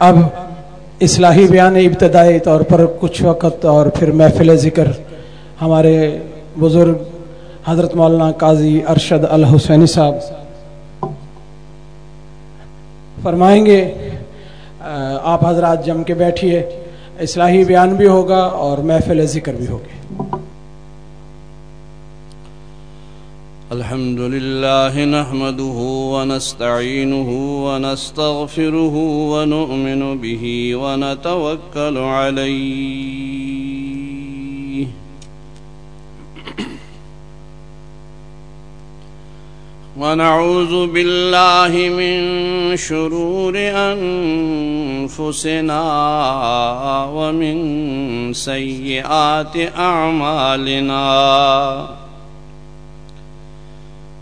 اب اصلاحی بیان ابتدائی طور پر کچھ وقت اور پھر محفل ذکر ہمارے بزرگ حضرت مولانا قاضی ارشد الحسینی صاحب فرمائیں گے آپ حضرات جم کے بیٹھیے، اصلاحی بیان بھی ہوگا اور محفل ذکر بھی ہوگی۔ الحمد لله نحمده ونستعينه ونستغفره ونؤمن به ونتوكل عليه. ونعوذ بالله من شرور أنفسنا ومن سيئات أعمالنا.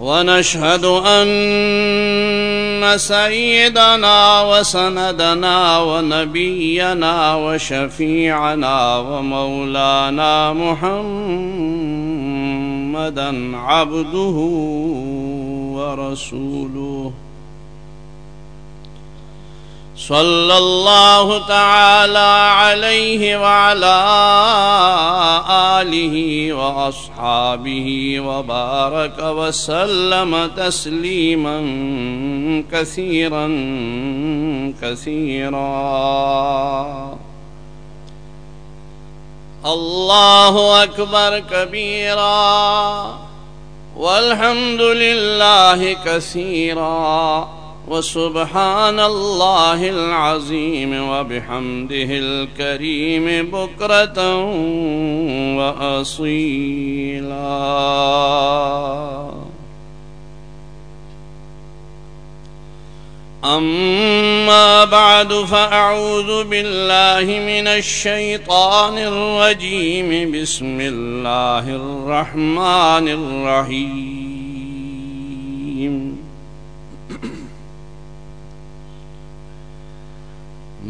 ونشهد أن سيدنا وسندنا ونبينا وشفيعنا ومولانا محمدا عبده ورسوله. صلى الله تعالى عليه وعلى آله وأصحابه وبارك وسلم تسليما كثيرا كثيرا. الله أكبر كبيرا والحمد لله كثيرا. وسبحان الله العظيم وبحمده الكريم بكرة وأصيلا. أما بعد فأعوذ بالله من الشيطان الرجيم. بسم الله الرحمن الرحيم.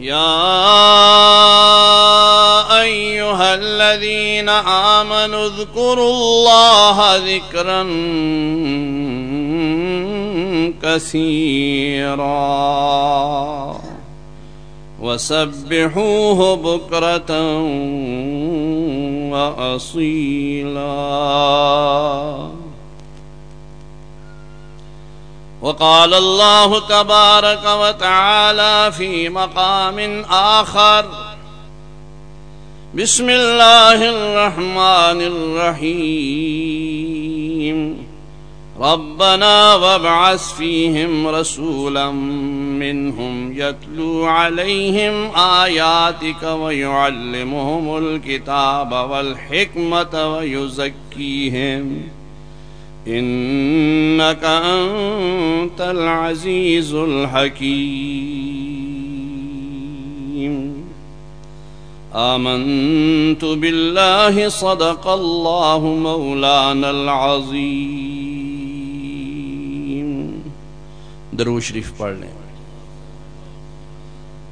يا أيها الذين آمنوا اذكروا الله ذكرا كثيرا وسبحوه بكرة وأصيلا وقال الله تبارك وتعالى في مقام آخر. بسم الله الرحمن الرحيم. ربنا وابعث فيهم رسولا منهم يتلو عليهم آياتك ويعلمهم الكتاب والحكمة ويزكيهم. انك انت العزيز الحكيم. آمنت بالله صدق الله مولانا العظيم. درو شریف پڑھ لیں۔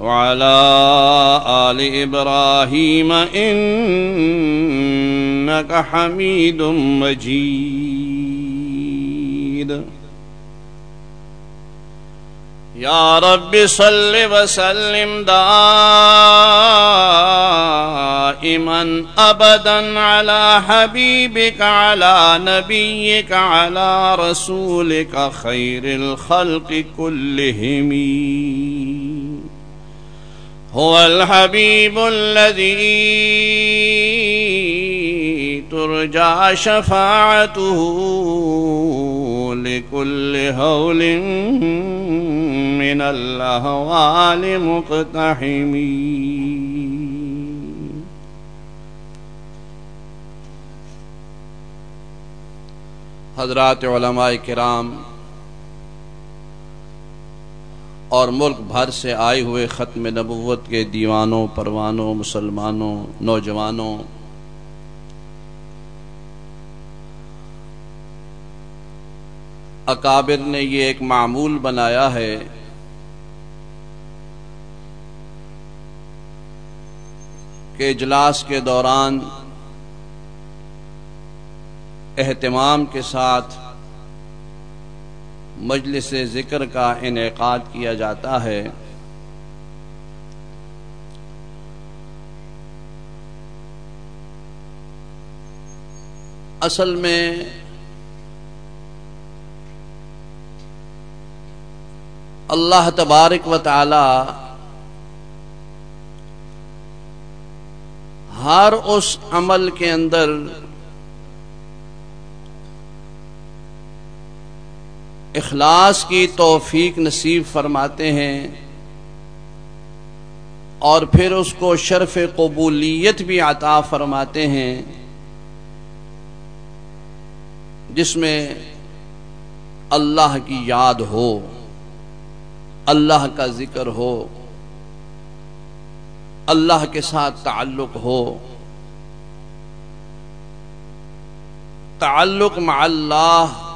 وعلى آل إبراهيم إنك حميد مجيد. يا رب صل وسلم دائما أبدا على حبيبك على نبيك على رسولك خير الخلق كلهم. هو الحبيب الذي ترجى شفاعته لكل هول من الأهوال مقتحمين. حضرات علماء کرام اور ملک بھر سے آئے ہوئے ختم نبوت کے دیوانوں، پروانوں، مسلمانوں، نوجوانوں۔ اکابر نے یہ ایک معمول بنایا ہے۔ کہ اجلاس کے دوران اہتمام کے ساتھ مجلس ذکر کا انعقاد کیا جاتا ہے۔ اصل میں اللہ تبارک و تعالی ہر اس عمل کے اندر اخلاص کی توفیق نصیب فرماتے ہیں اور پھر اس کو شرف قبولیت بھی عطا فرماتے ہیں جس میں اللہ کی یاد ہو، اللہ کا ذکر ہو، اللہ کے ساتھ تعلق ہو۔ تعلق مع اللہ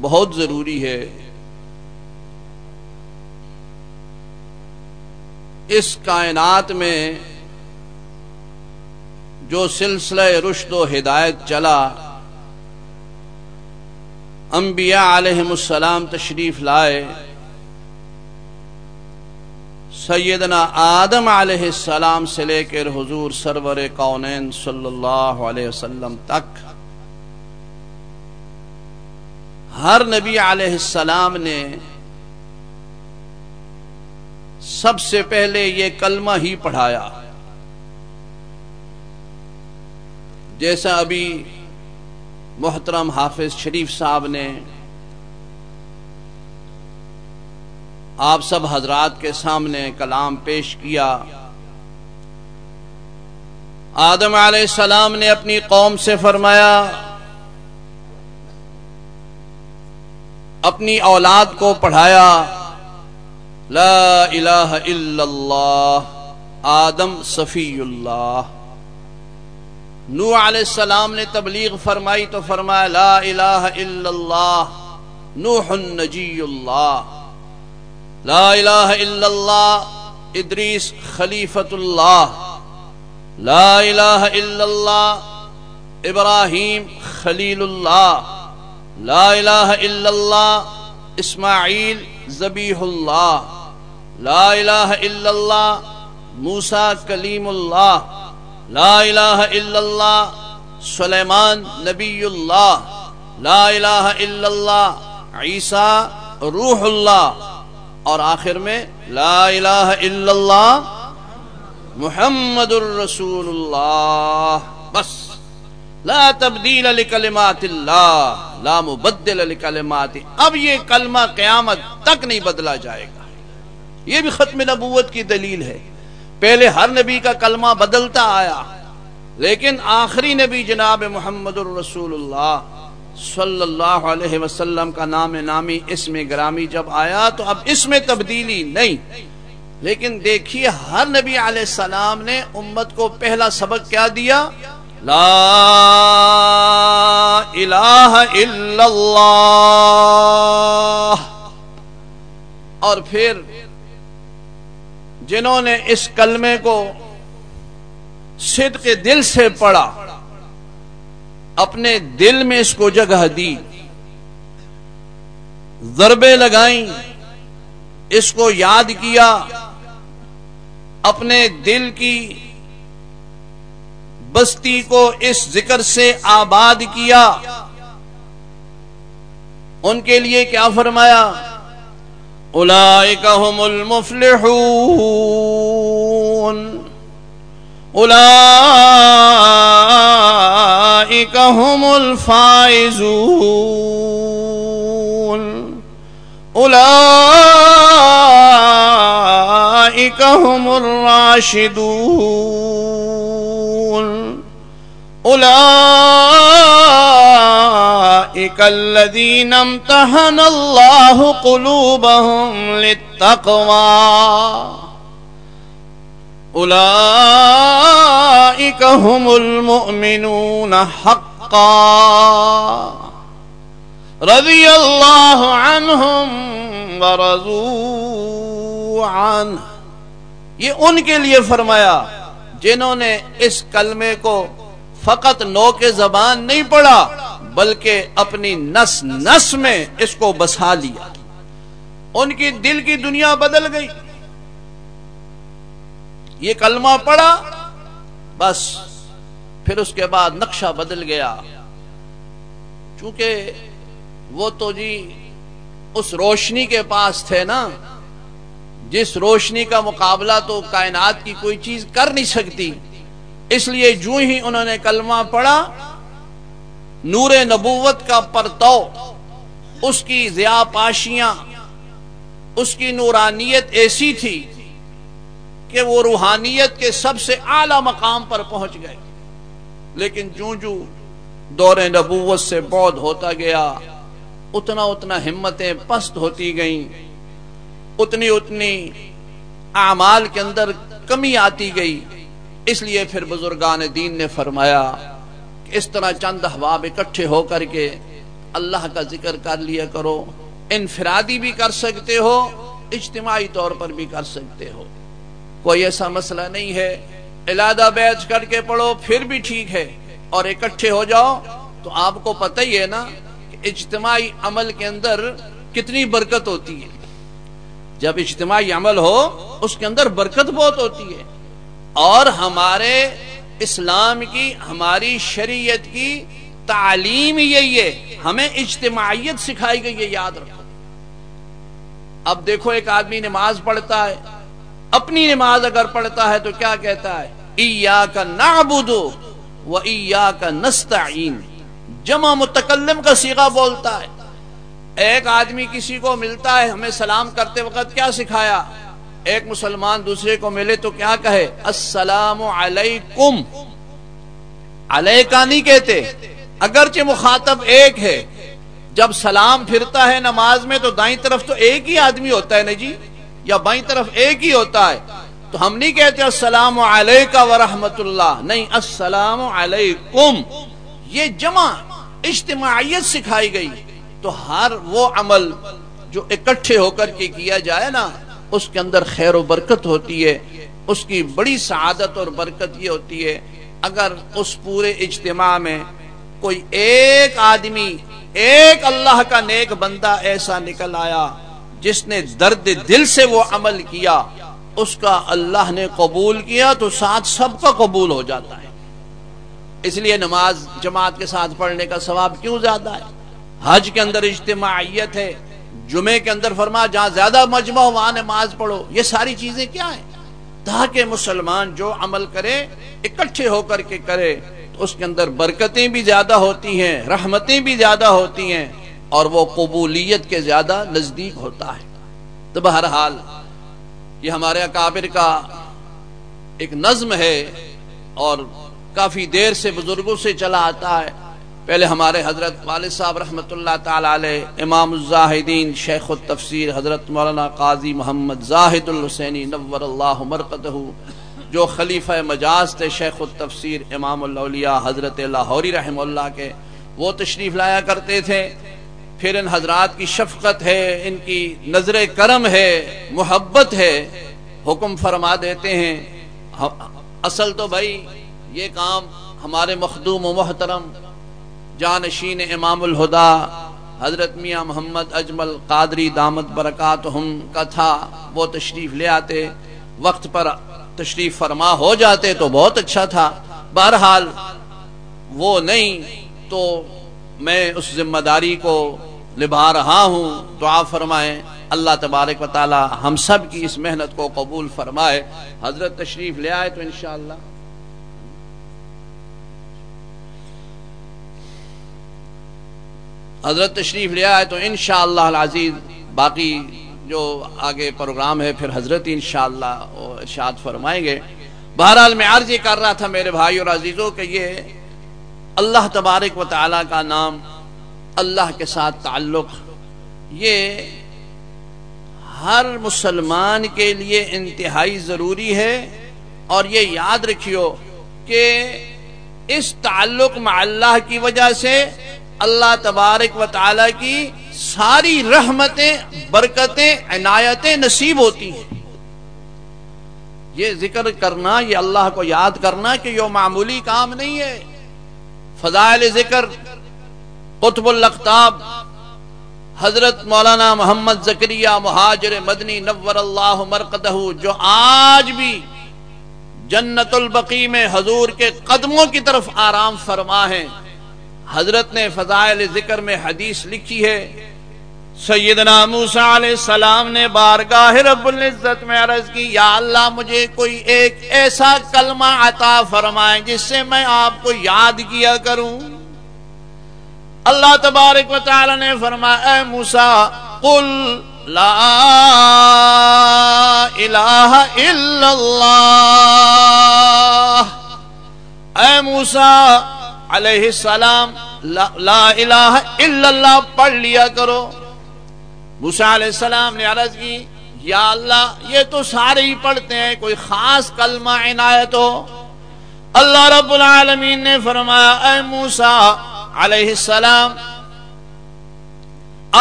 بہت ضروری ہے۔ اس کائنات میں جو سلسلہ رشد و ہدایت چلا، انبیاء علیہ السلام تشریف لائے، سیدنا آدم علیہ السلام سے لے کر حضور سرور کونین صلی اللہ علیہ وسلم تک ہر نبی علیہ السلام نے سب سے پہلے یہ کلمہ ہی پڑھایا۔ جیسا ابھی محترم حافظ شریف صاحب نے آپ سب حضرات کے سامنے کلام پیش کیا، آدم علیہ السلام نے اپنی قوم سے فرمایا اپنی اولاد کو پڑھایا۔ لا الہ الا اللہ، آدم صفی اللہ۔ نو علیہ السلام نے تبلیغ فرمائی تو فرمایا، لا الہ الا اللہ، نوح النجی اللہ۔ لا الہ الا اللہ، ادریس خلیفت اللہ۔ لا الہ الا اللہ، ابراہیم خلیل اللہ۔ لا الہ الا اللہ، اسماعیل زبیح اللہ. لا الہ الا اللہ موسا کلیم اللہ. لا الہ الا اللہ، سلیمان نبی اللہ. لا الہ الا اللہ، عیسیٰ روح اللہ. اور آخر میں، لا الہ الا اللہ، محمد الرسول اللہ. بس. لا تبدیل لکلمات اللہ، لا مبدل لکلمات۔ اب یہ کلمہ قیامت تک نہیں بدلا جائے گا۔ یہ بھی ختم نبوت کی دلیل ہے۔ پہلے ہر نبی کا کلمہ بدلتا آیا، لیکن آخری نبی جناب محمد الرسول اللہ صلی اللہ علیہ وسلم کا نام نامی اس میں گرامی جب آیا تو اب اس میں تبدیلی نہیں۔ لیکن دیکھیے، ہر نبی علیہ السلام نے امت کو پہلا سبق کیا دیا۔ لا الہ الا اللہ اور پھر جنہوں نے اس کلمے کو صدق دل سے پڑھا، اپنے دل میں اس کو جگہ دی، ضربے لگائیں، اس کو یاد کیا، اپنے دل کی بستی کو اس ذکر سے آباد کیا۔ ان کے لیے کیا فرمایا؟ اولئک هم المفلحون۔ اولئک هم الفائزون۔ اولئک هم الراشدون۔ اولئك الذين امتحن الله قلوبهم للتقوى. اولئك هم المؤمنون حقا. رضي الله عنهم ورضوا عنه. یہ ان کے لیے فرمایا جنہوں نے اس کلمے کو فقط نو کے زبان نہیں پڑا، بلکہ اپنی نس نس میں اس کو بسا لیا۔ ان کی دل کی دنیا بدل گئی۔ یہ کلمہ پڑا، بس۔ پھر اس کے بعد نقشہ بدل گیا۔ چونکہ وہ تو جی اس روشنی کے پاس تھے نا، جس روشنی کا مقابلہ تو کائنات کی کوئی چیز کر نہیں سکتی۔ اس لیے جو ہی انہوں نے کلمہ پڑھا، نور نبوت کا پرتو اس کی ضیا پاشیاں، اس کی نورانیت ایسی تھی کہ وہ روحانیت کے سب سے اعلی مقام پر پہنچ گئے۔ لیکن جو جو دور نبوت سے بود ہوتا گیا، اتنا اتنا ہمتیں پست ہوتی گئیں، اتنی اتنی اعمال کے اندر کمی آتی گئی۔ اس لیے پھر بزرگان دین نے فرمایا کہ اس طرح چند احباب اکٹھے ہو کر کے اللہ کا ذکر کر لیا کرو، انفرادی بھی کر سکتے ہو، اجتماعی طور پر بھی کر سکتے ہو۔ کوئی ایسا مسئلہ نہیں ہے علادہ بیچ کر کے پڑھو پھر بھی ٹھیک ہے، اور اکٹھے ہو جاؤ۔ تو آپ کو پتہ ہی ہے نا کہ اجتماعی عمل کے اندر کتنی برکت ہوتی ہے۔ جب اجتماعی عمل ہو، اس کے اندر برکت بہت ہوتی ہے۔ اور ہمارے اسلام کی، ہماری شریعت کی تعلیم یہی ہے۔ ہمیں اجتماعیت سکھائی گئی ہے، یاد رکھو۔ اب دیکھو، ایک آدمی نماز پڑھتا ہے۔ اپنی نماز اگر پڑھتا ہے تو کیا کہتا ہے؟ ایا کا و ایا کا نستعین جمع متکلم کا سیگا بولتا ہے۔ ایک آدمی کسی کو ملتا ہے، ہمیں سلام کرتے وقت کیا سکھایا؟ ایک مسلمان دوسرے کو ملے تو کیا کہے؟ السلام علیکم۔ علیہ نہیں کہتے، اگرچہ مخاطب ایک ہے۔ جب سلام پھرتا ہے نماز میں تو دائیں طرف تو ایک ہی آدمی ہوتا ہے نا جی؟ یا بائیں طرف ایک ہی ہوتا ہے۔ تو ہم نہیں کہتے السلام علیکہ ورحمت اللہ، نہیں، السلام علیکم۔ یہ جمع اجتماعیت سکھائی گئی۔ تو ہر وہ عمل جو اکٹھے ہو کر کے کیا جائے نا اس کے اندر خیر و برکت ہوتی ہے، اس کی بڑی سعادت اور برکت یہ ہوتی ہے، اگر اس پورے اجتماع میں کوئی ایک آدمی، ایک اللہ کا نیک بندہ ایسا نکل آیا جس نے درد دل سے وہ عمل کیا، اس کا اللہ نے قبول کیا تو ساتھ سب کا قبول ہو جاتا ہے۔ اس لیے نماز جماعت کے ساتھ پڑھنے کا ثواب کیوں زیادہ ہے؟ حج کے اندر اجتماعیت ہے جمعے کے اندر فرما، جہاں زیادہ مجمع وہاں نماز پڑھو، یہ ساری چیزیں کیا ہیں؟ تاکہ مسلمان جو عمل کرے، اکٹھے ہو کر کے کرے، تو اس کے اندر برکتیں بھی زیادہ ہوتی ہیں، رحمتیں بھی زیادہ ہوتی ہیں، اور وہ قبولیت کے زیادہ نزدیک ہوتا ہے۔ تو بہرحال، یہ ہمارے اکابر کا ایک نظم ہے، اور کافی دیر سے بزرگوں سے چلا آتا ہے۔ پہلے ہمارے حضرت والد صاحب رحمۃ اللہ تعالی علیہ، امام الزاہدین شیخ التفسیر حضرت مولانا قاضی محمد زاہد الحسینی نور اللہ مرکتہ جو خلیفہ مجاز تھے شیخ التفسیر امام الاولیاء حضرت لاہوری رحم اللہ کے وہ تشریف لایا کرتے تھے۔ پھر ان حضرات کی شفقت ہے، ان کی نظر کرم ہے، محبت ہے، حکم فرما دیتے ہیں۔ اصل تو بھائی یہ کام ہمارے مخدوم و محترم جانشین امام الہدا، حضرت میاں محمد اجمل قادری دامت برکات کا تھا، وہ تشریف لے آتے، وقت پر تشریف فرما ہو جاتے تو بہت اچھا تھا۔ بہرحال وہ نہیں تو میں اس ذمہ داری کو لبا رہا ہوں۔ دعا فرمائیں اللہ تبارک و تعالی ہم سب کی اس محنت کو قبول فرمائے۔ حضرت تشریف لے آئے تو انشاءاللہ حضرت تشریف لے آئے تو انشاءاللہ العزیز باقی جو آگے پروگرام ہے پھر حضرت انشاءاللہ ارشاد فرمائیں گے۔ بہرحال میں عرض یہ کر رہا تھا میرے بھائی اور عزیزوں کہ یہ اللہ تبارک و تعالی کا نام، اللہ کے ساتھ تعلق، یہ ہر مسلمان کے لیے انتہائی ضروری ہے۔ اور یہ یاد رکھیو کہ اس تعلق مع اللہ کی وجہ سے اللہ تبارک و تعالی کی ساری رحمتیں، برکتیں، عنایتیں نصیب ہوتی ہیں۔ یہ ذکر کرنا، یہ اللہ کو یاد کرنا کہ یہ معمولی کام نہیں ہے۔ فضائل ذکر، قطب الختاب حضرت مولانا محمد زکریہ مہاجر مدنی نور اللہ مرکدہ جو آج بھی جنت البقی میں حضور کے قدموں کی طرف آرام فرما ہے۔ حضرت نے فضائل ذکر میں حدیث لکھی ہے، سیدنا موسیٰ علیہ السلام نے بارگاہ رب العزت میں عرض کی، یا اللہ مجھے کوئی ایک ایسا کلمہ عطا فرمائے جس سے میں آپ کو یاد کیا کروں؟ اللہ تبارک و تعالی نے فرمایا، اے موسیٰ، قل لا الہ الا اللہ۔ اے موسیٰ علیہ السلام، لا الہ الا اللہ پڑھ لیا کرو۔ موسیٰ علیہ السلام نے عرض کی، یا اللہ، یہ تو سارے ہی پڑھتے ہیں، کوئی خاص کلمہ عنایت ہو۔ اللہ رب العالمین نے فرمایا، اے موسیٰ علیہ السلام،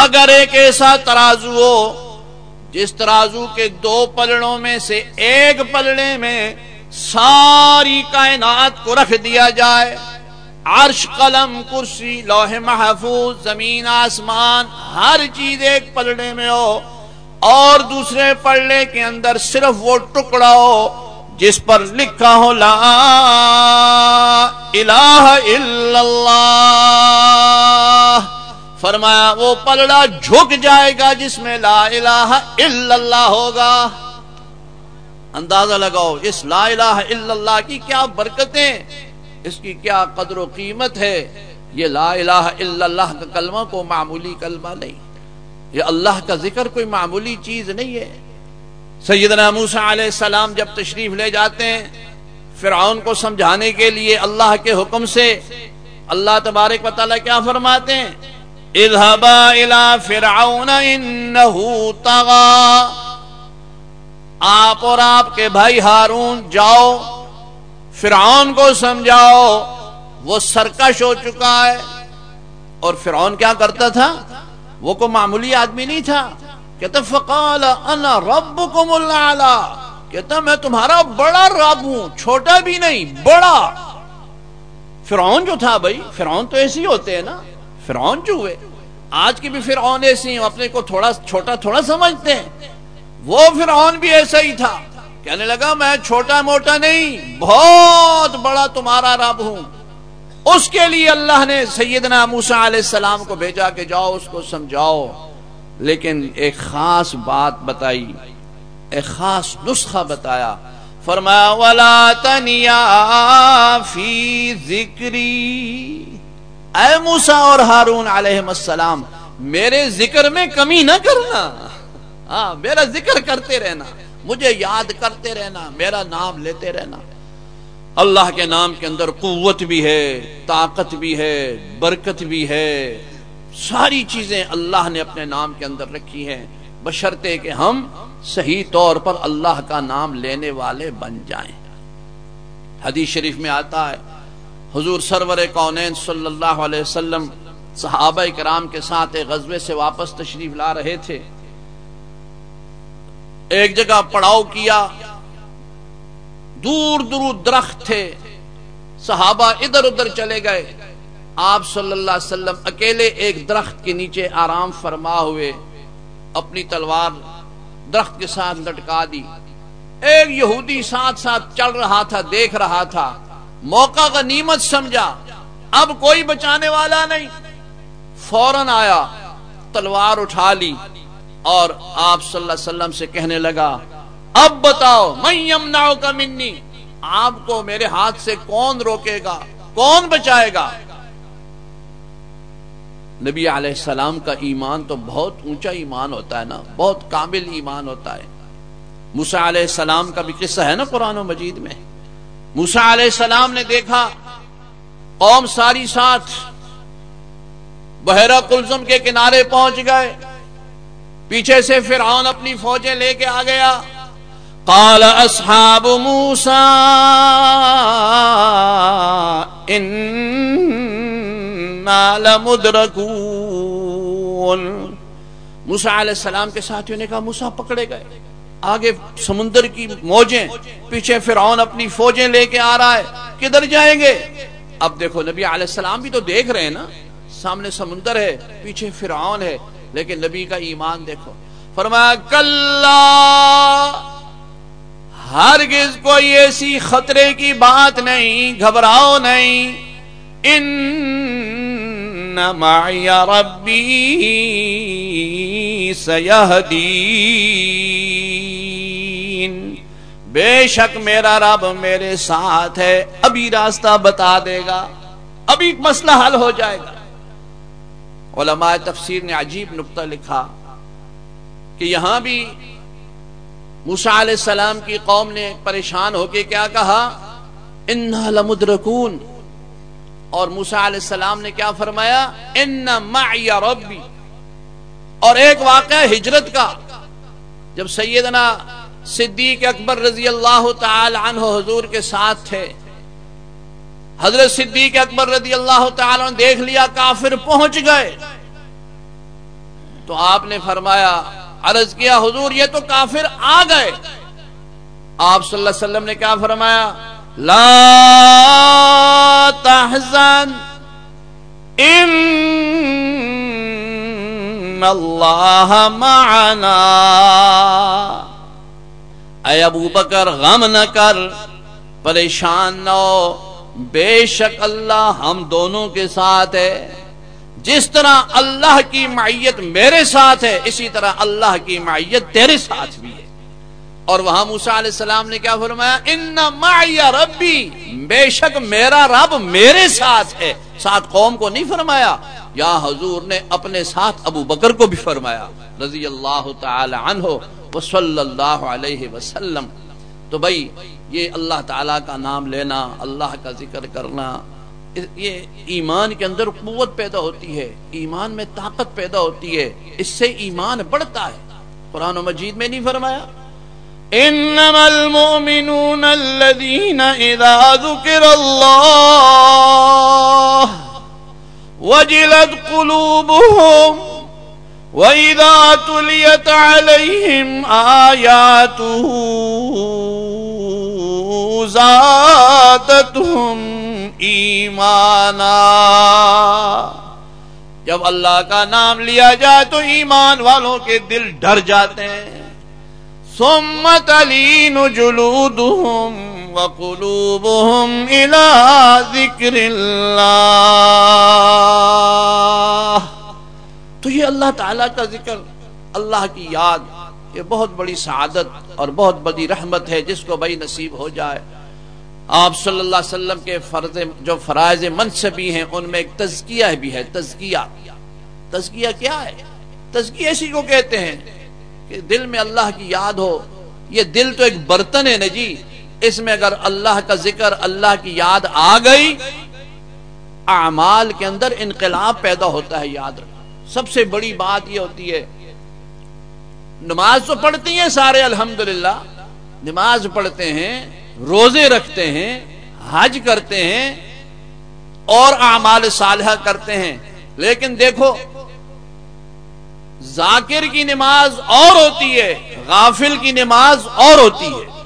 اگر ایک ایسا ترازو ہو، جس ترازو کے دو پلڑوں میں سے ایک پلڑے میں ساری کائنات کو رکھ دیا جائے عرش، قلم، کرسی، لوح محفوظ، زمین، آسمان، ہر چیز ایک پلڑے میں ہو۔ اور دوسرے پلڑے کے اندر صرف وہ ٹکڑا ہو جس پر لکھا ہو، لا الہ الا اللہ۔ فرمایا، وہ پلڑا جھک جائے گا جس میں لا الہ الا اللہ ہوگا۔ اندازہ لگاؤ، اس لا الہ الا اللہ کی کیا برکتیں۔ اس کی کیا قدر و قیمت ہے؟ یہ لا الہ الا اللہ کا کلمہ کو معمولی کلمہ نہیں۔ یہ اللہ کا ذکر کوئی معمولی چیز نہیں ہے۔ سیدنا موسیٰ علیہ السلام جب تشریف لے جاتے ہیں، فرعون کو سمجھانے کے لیے اللہ کے حکم سے اللہ تبارک و تعالیٰ کیا فرماتے ہیں؟ اذهبا الى فرعون انه طغى آپ اور آپ کے بھائی ہارون جاؤ۔ فرعون کو سمجھاؤ، وہ سرکش ہو چکا ہے۔ اور فرعون کیا کرتا تھا؟ وہ کو معمولی آدمی نہیں تھا۔ کہتا فقال انا ربکم العلا کہتا میں تمہارا بڑا رب ہوں، چھوٹا بھی نہیں، بڑا۔ فرعون جو تھا بھائی، فرعون تو ایسے ہی ہوتے ہیں نا۔ فرعون جو ہوئے، آج کی بھی فرعون ایسی ہیں اپنے کو تھوڑا، چھوٹا تھوڑا سمجھتے ہیں۔ وہ فرعون بھی ایسا ہی تھا۔ کہنے لگا، میں چھوٹا موٹا نہیں، بہت بڑا تمہارا رب ہوں. اس کے لیے اللہ نے سیدنا موسیٰ علیہ السلام کو بھیجا کہ جاؤ اس کو سمجھاؤ۔ لیکن ایک خاص بات بتائی، ایک خاص نسخہ بتایا۔ فرمایا، ولا تنیا فی ذکری اے موسیٰ اور ہارون علیہ السلام، میرے ذکر میں کمی نہ کرنا۔ ہاں میرا ذکر کرتے رہنا۔ مجھے یاد کرتے رہنا، میرا نام لیتے رہنا۔ اللہ کے نام کے اندر قوت بھی ہے، طاقت بھی ہے، برکت بھی ہے۔ ساری چیزیں اللہ نے اپنے نام کے اندر رکھی ہیں۔ بشرتے کہ ہم صحیح طور پر اللہ کا نام لینے والے بن جائیں۔ حدیث شریف میں آتا ہے، حضور سرور کونین صلی اللہ علیہ وسلم صحابہ کرام کے ساتھ ایک غزوے سے واپس تشریف لا رہے تھے۔ ایک جگہ پڑاؤ کیا، دور دور درخت تھے، صحابہ ادھر ادھر چلے گئے۔ آپ صلی اللہ علیہ وسلم اکیلے ایک درخت کے نیچے آرام فرما ہوئے، اپنی تلوار درخت کے ساتھ لٹکا دی۔ ایک یہودی ساتھ ساتھ چل رہا تھا، دیکھ رہا تھا۔ موقع کا نیمت سمجھا، اب کوئی بچانے والا نہیں۔ فوراً آیا، تلوار اٹھا لی۔ اور آپ صلی اللہ علیہ وسلم سے کہنے لگا، اب بتاؤ میں یمناؤ کا منی؟ آپ کو میرے ہاتھ سے کون روکے گا؟ کون بچائے گا؟ نبی علیہ السلام کا ایمان تو بہت اونچا ایمان ہوتا ہے نا، بہت کامل ایمان ہوتا ہے۔ موسا علیہ السلام کا بھی قصہ ہے نا قرآن و مجید میں۔ موسا علیہ السلام نے دیکھا، قوم ساری ساتھ بحیرہ کلزم کے کنارے پہنچ گئے۔ پیچھے سے فرعون اپنی فوجیں لے کے آ گیا۔ قال اصحاب موسا ان موسا علیہ السلام کے ساتھیوں نے کہا موسا پکڑے گئے، آگے سمندر کی موجیں، پیچھے فرعون اپنی فوجیں لے کے آ رہا ہے، کدھر جائیں گے؟ اب دیکھو، نبی علیہ السلام بھی تو دیکھ رہے ہیں نا، سامنے سمندر ہے، پیچھے فرعون ہے۔ لیکن نبی کا ایمان دیکھو۔ فرمایا کل ہرگز کوئی ایسی خطرے کی بات نہیں، گھبراؤ نہیں۔ ان معي ربي سيهدين بے شک میرا رب میرے ساتھ ہے، ابھی راستہ بتا دے گا، ابھی مسئلہ حل ہو جائے گا۔ علماء تفسیر نے عجیب نقطہ لکھا کہ یہاں بھی موسیٰ علیہ السلام کی قوم نے پریشان ہو کے کیا کہا؟ انہا لمدرکون اور موسا علیہ السلام نے کیا فرمایا؟ ان معی ربی اور ایک واقعہ ہجرت کا، جب سیدنا صدیق اکبر رضی اللہ تعالی عنہ حضور کے ساتھ تھے۔ حضرت صدیق اکبر رضی اللہ تعالی عنہ دیکھ لیا، کافر پہنچ گئے۔ تو آپ نے فرمایا، عرض کیا، حضور یہ تو کافر آ گئے۔ آپ صلی اللہ علیہ وسلم نے کیا فرمایا؟ لا تحزن، ان اللہ معنا۔ اے ابو بکر، غم نہ کر، پریشان نہ ہو۔ بے شک اللہ ہم دونوں کے ساتھ ہے۔ جس طرح اللہ کی معیت میرے ساتھ ہے، اسی طرح اللہ کی معیت تیرے ساتھ بھی ہے۔ اور وہاں موسا علیہ السلام نے کیا فرمایا؟ ان ربی، بے شک میرا رب میرے ساتھ ہے۔ ساتھ قوم کو نہیں فرمایا۔ یا حضور نے اپنے ساتھ ابو بکر کو بھی فرمایا۔ رضی اللہ تعالی عنہ وصلی اللہ علیہ وسلم۔ تو بھائی یہ اللہ تعالی کا نام لینا، اللہ کا ذکر کرنا یہ ایمان کے اندر قوت پیدا ہوتی ہے، ایمان میں طاقت پیدا ہوتی ہے، اس سے ایمان بڑھتا ہے۔ قرآن و مجید میں نہیں فرمایا؟ انما المؤمنون الذين اذا ذكر الله وجلت قلوبهم واذا تليت عليهم اياته زادتهم ایمانا۔ جب اللہ کا نام لیا جائے تو ایمان والوں کے دل ڈر جاتے ہیں۔ ثم تلين جلودهم وقلوبهم إلى ذكر الله۔ تو یہ اللہ تعالیٰ کا ذکر، اللہ کی یاد۔ یہ بہت بڑی سعادت اور بہت بڑی رحمت ہے جس کو بھائی نصیب ہو جائے۔ آپ صلی اللہ علیہ وسلم کے فرض جو فرائض منصبی ہیں، ان میں ایک تزکیہ بھی ہے۔ تزکیہ۔ تزکیہ کیا ہے؟ تزکیہ اسی کو کہتے ہیں کہ دل میں اللہ کی یاد ہو۔ یہ دل تو ایک برتن ہے نا جی۔ اس میں اگر اللہ کا ذکر، اللہ کی یاد آ گئی، اعمال کے اندر انقلاب پیدا ہوتا ہے، یاد رکھ سب سے بڑی بات یہ ہوتی ہے نماز تو پڑھتی ہیں سارے، الحمدللہ۔ نماز پڑھتے ہیں، روزے رکھتے ہیں، حج کرتے ہیں، اور اعمال صالحہ کرتے ہیں۔ لیکن دیکھو، ذاکر کی نماز اور ہوتی ہے، غافل کی نماز اور ہوتی ہے۔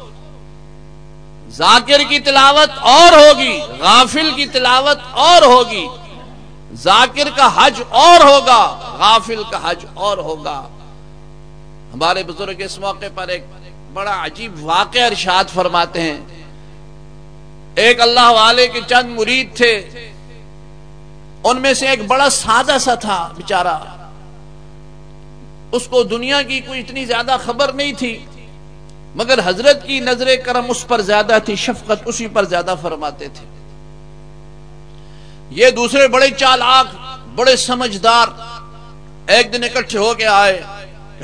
ذاکر کی تلاوت اور ہوگی، غافل کی تلاوت اور ہوگی۔ ذاکر کا حج اور ہوگا، غافل کا حج اور ہوگا۔ ہمارے بزرگ اس موقع پر ایک بڑا عجیب واقعہ ارشاد فرماتے ہیں۔ ایک اللہ والے کے چند مرید تھے۔ ان میں سے ایک بڑا سادہ سا تھا بیچارہ۔ اس کو دنیا کی کوئی اتنی زیادہ خبر نہیں تھی، مگر حضرت کی نظر کرم اس پر زیادہ تھی، شفقت اسی پر زیادہ فرماتے تھے۔ یہ دوسرے بڑے چالاک، بڑے سمجھدار، ایک دن اکٹھے ہو کے آئے۔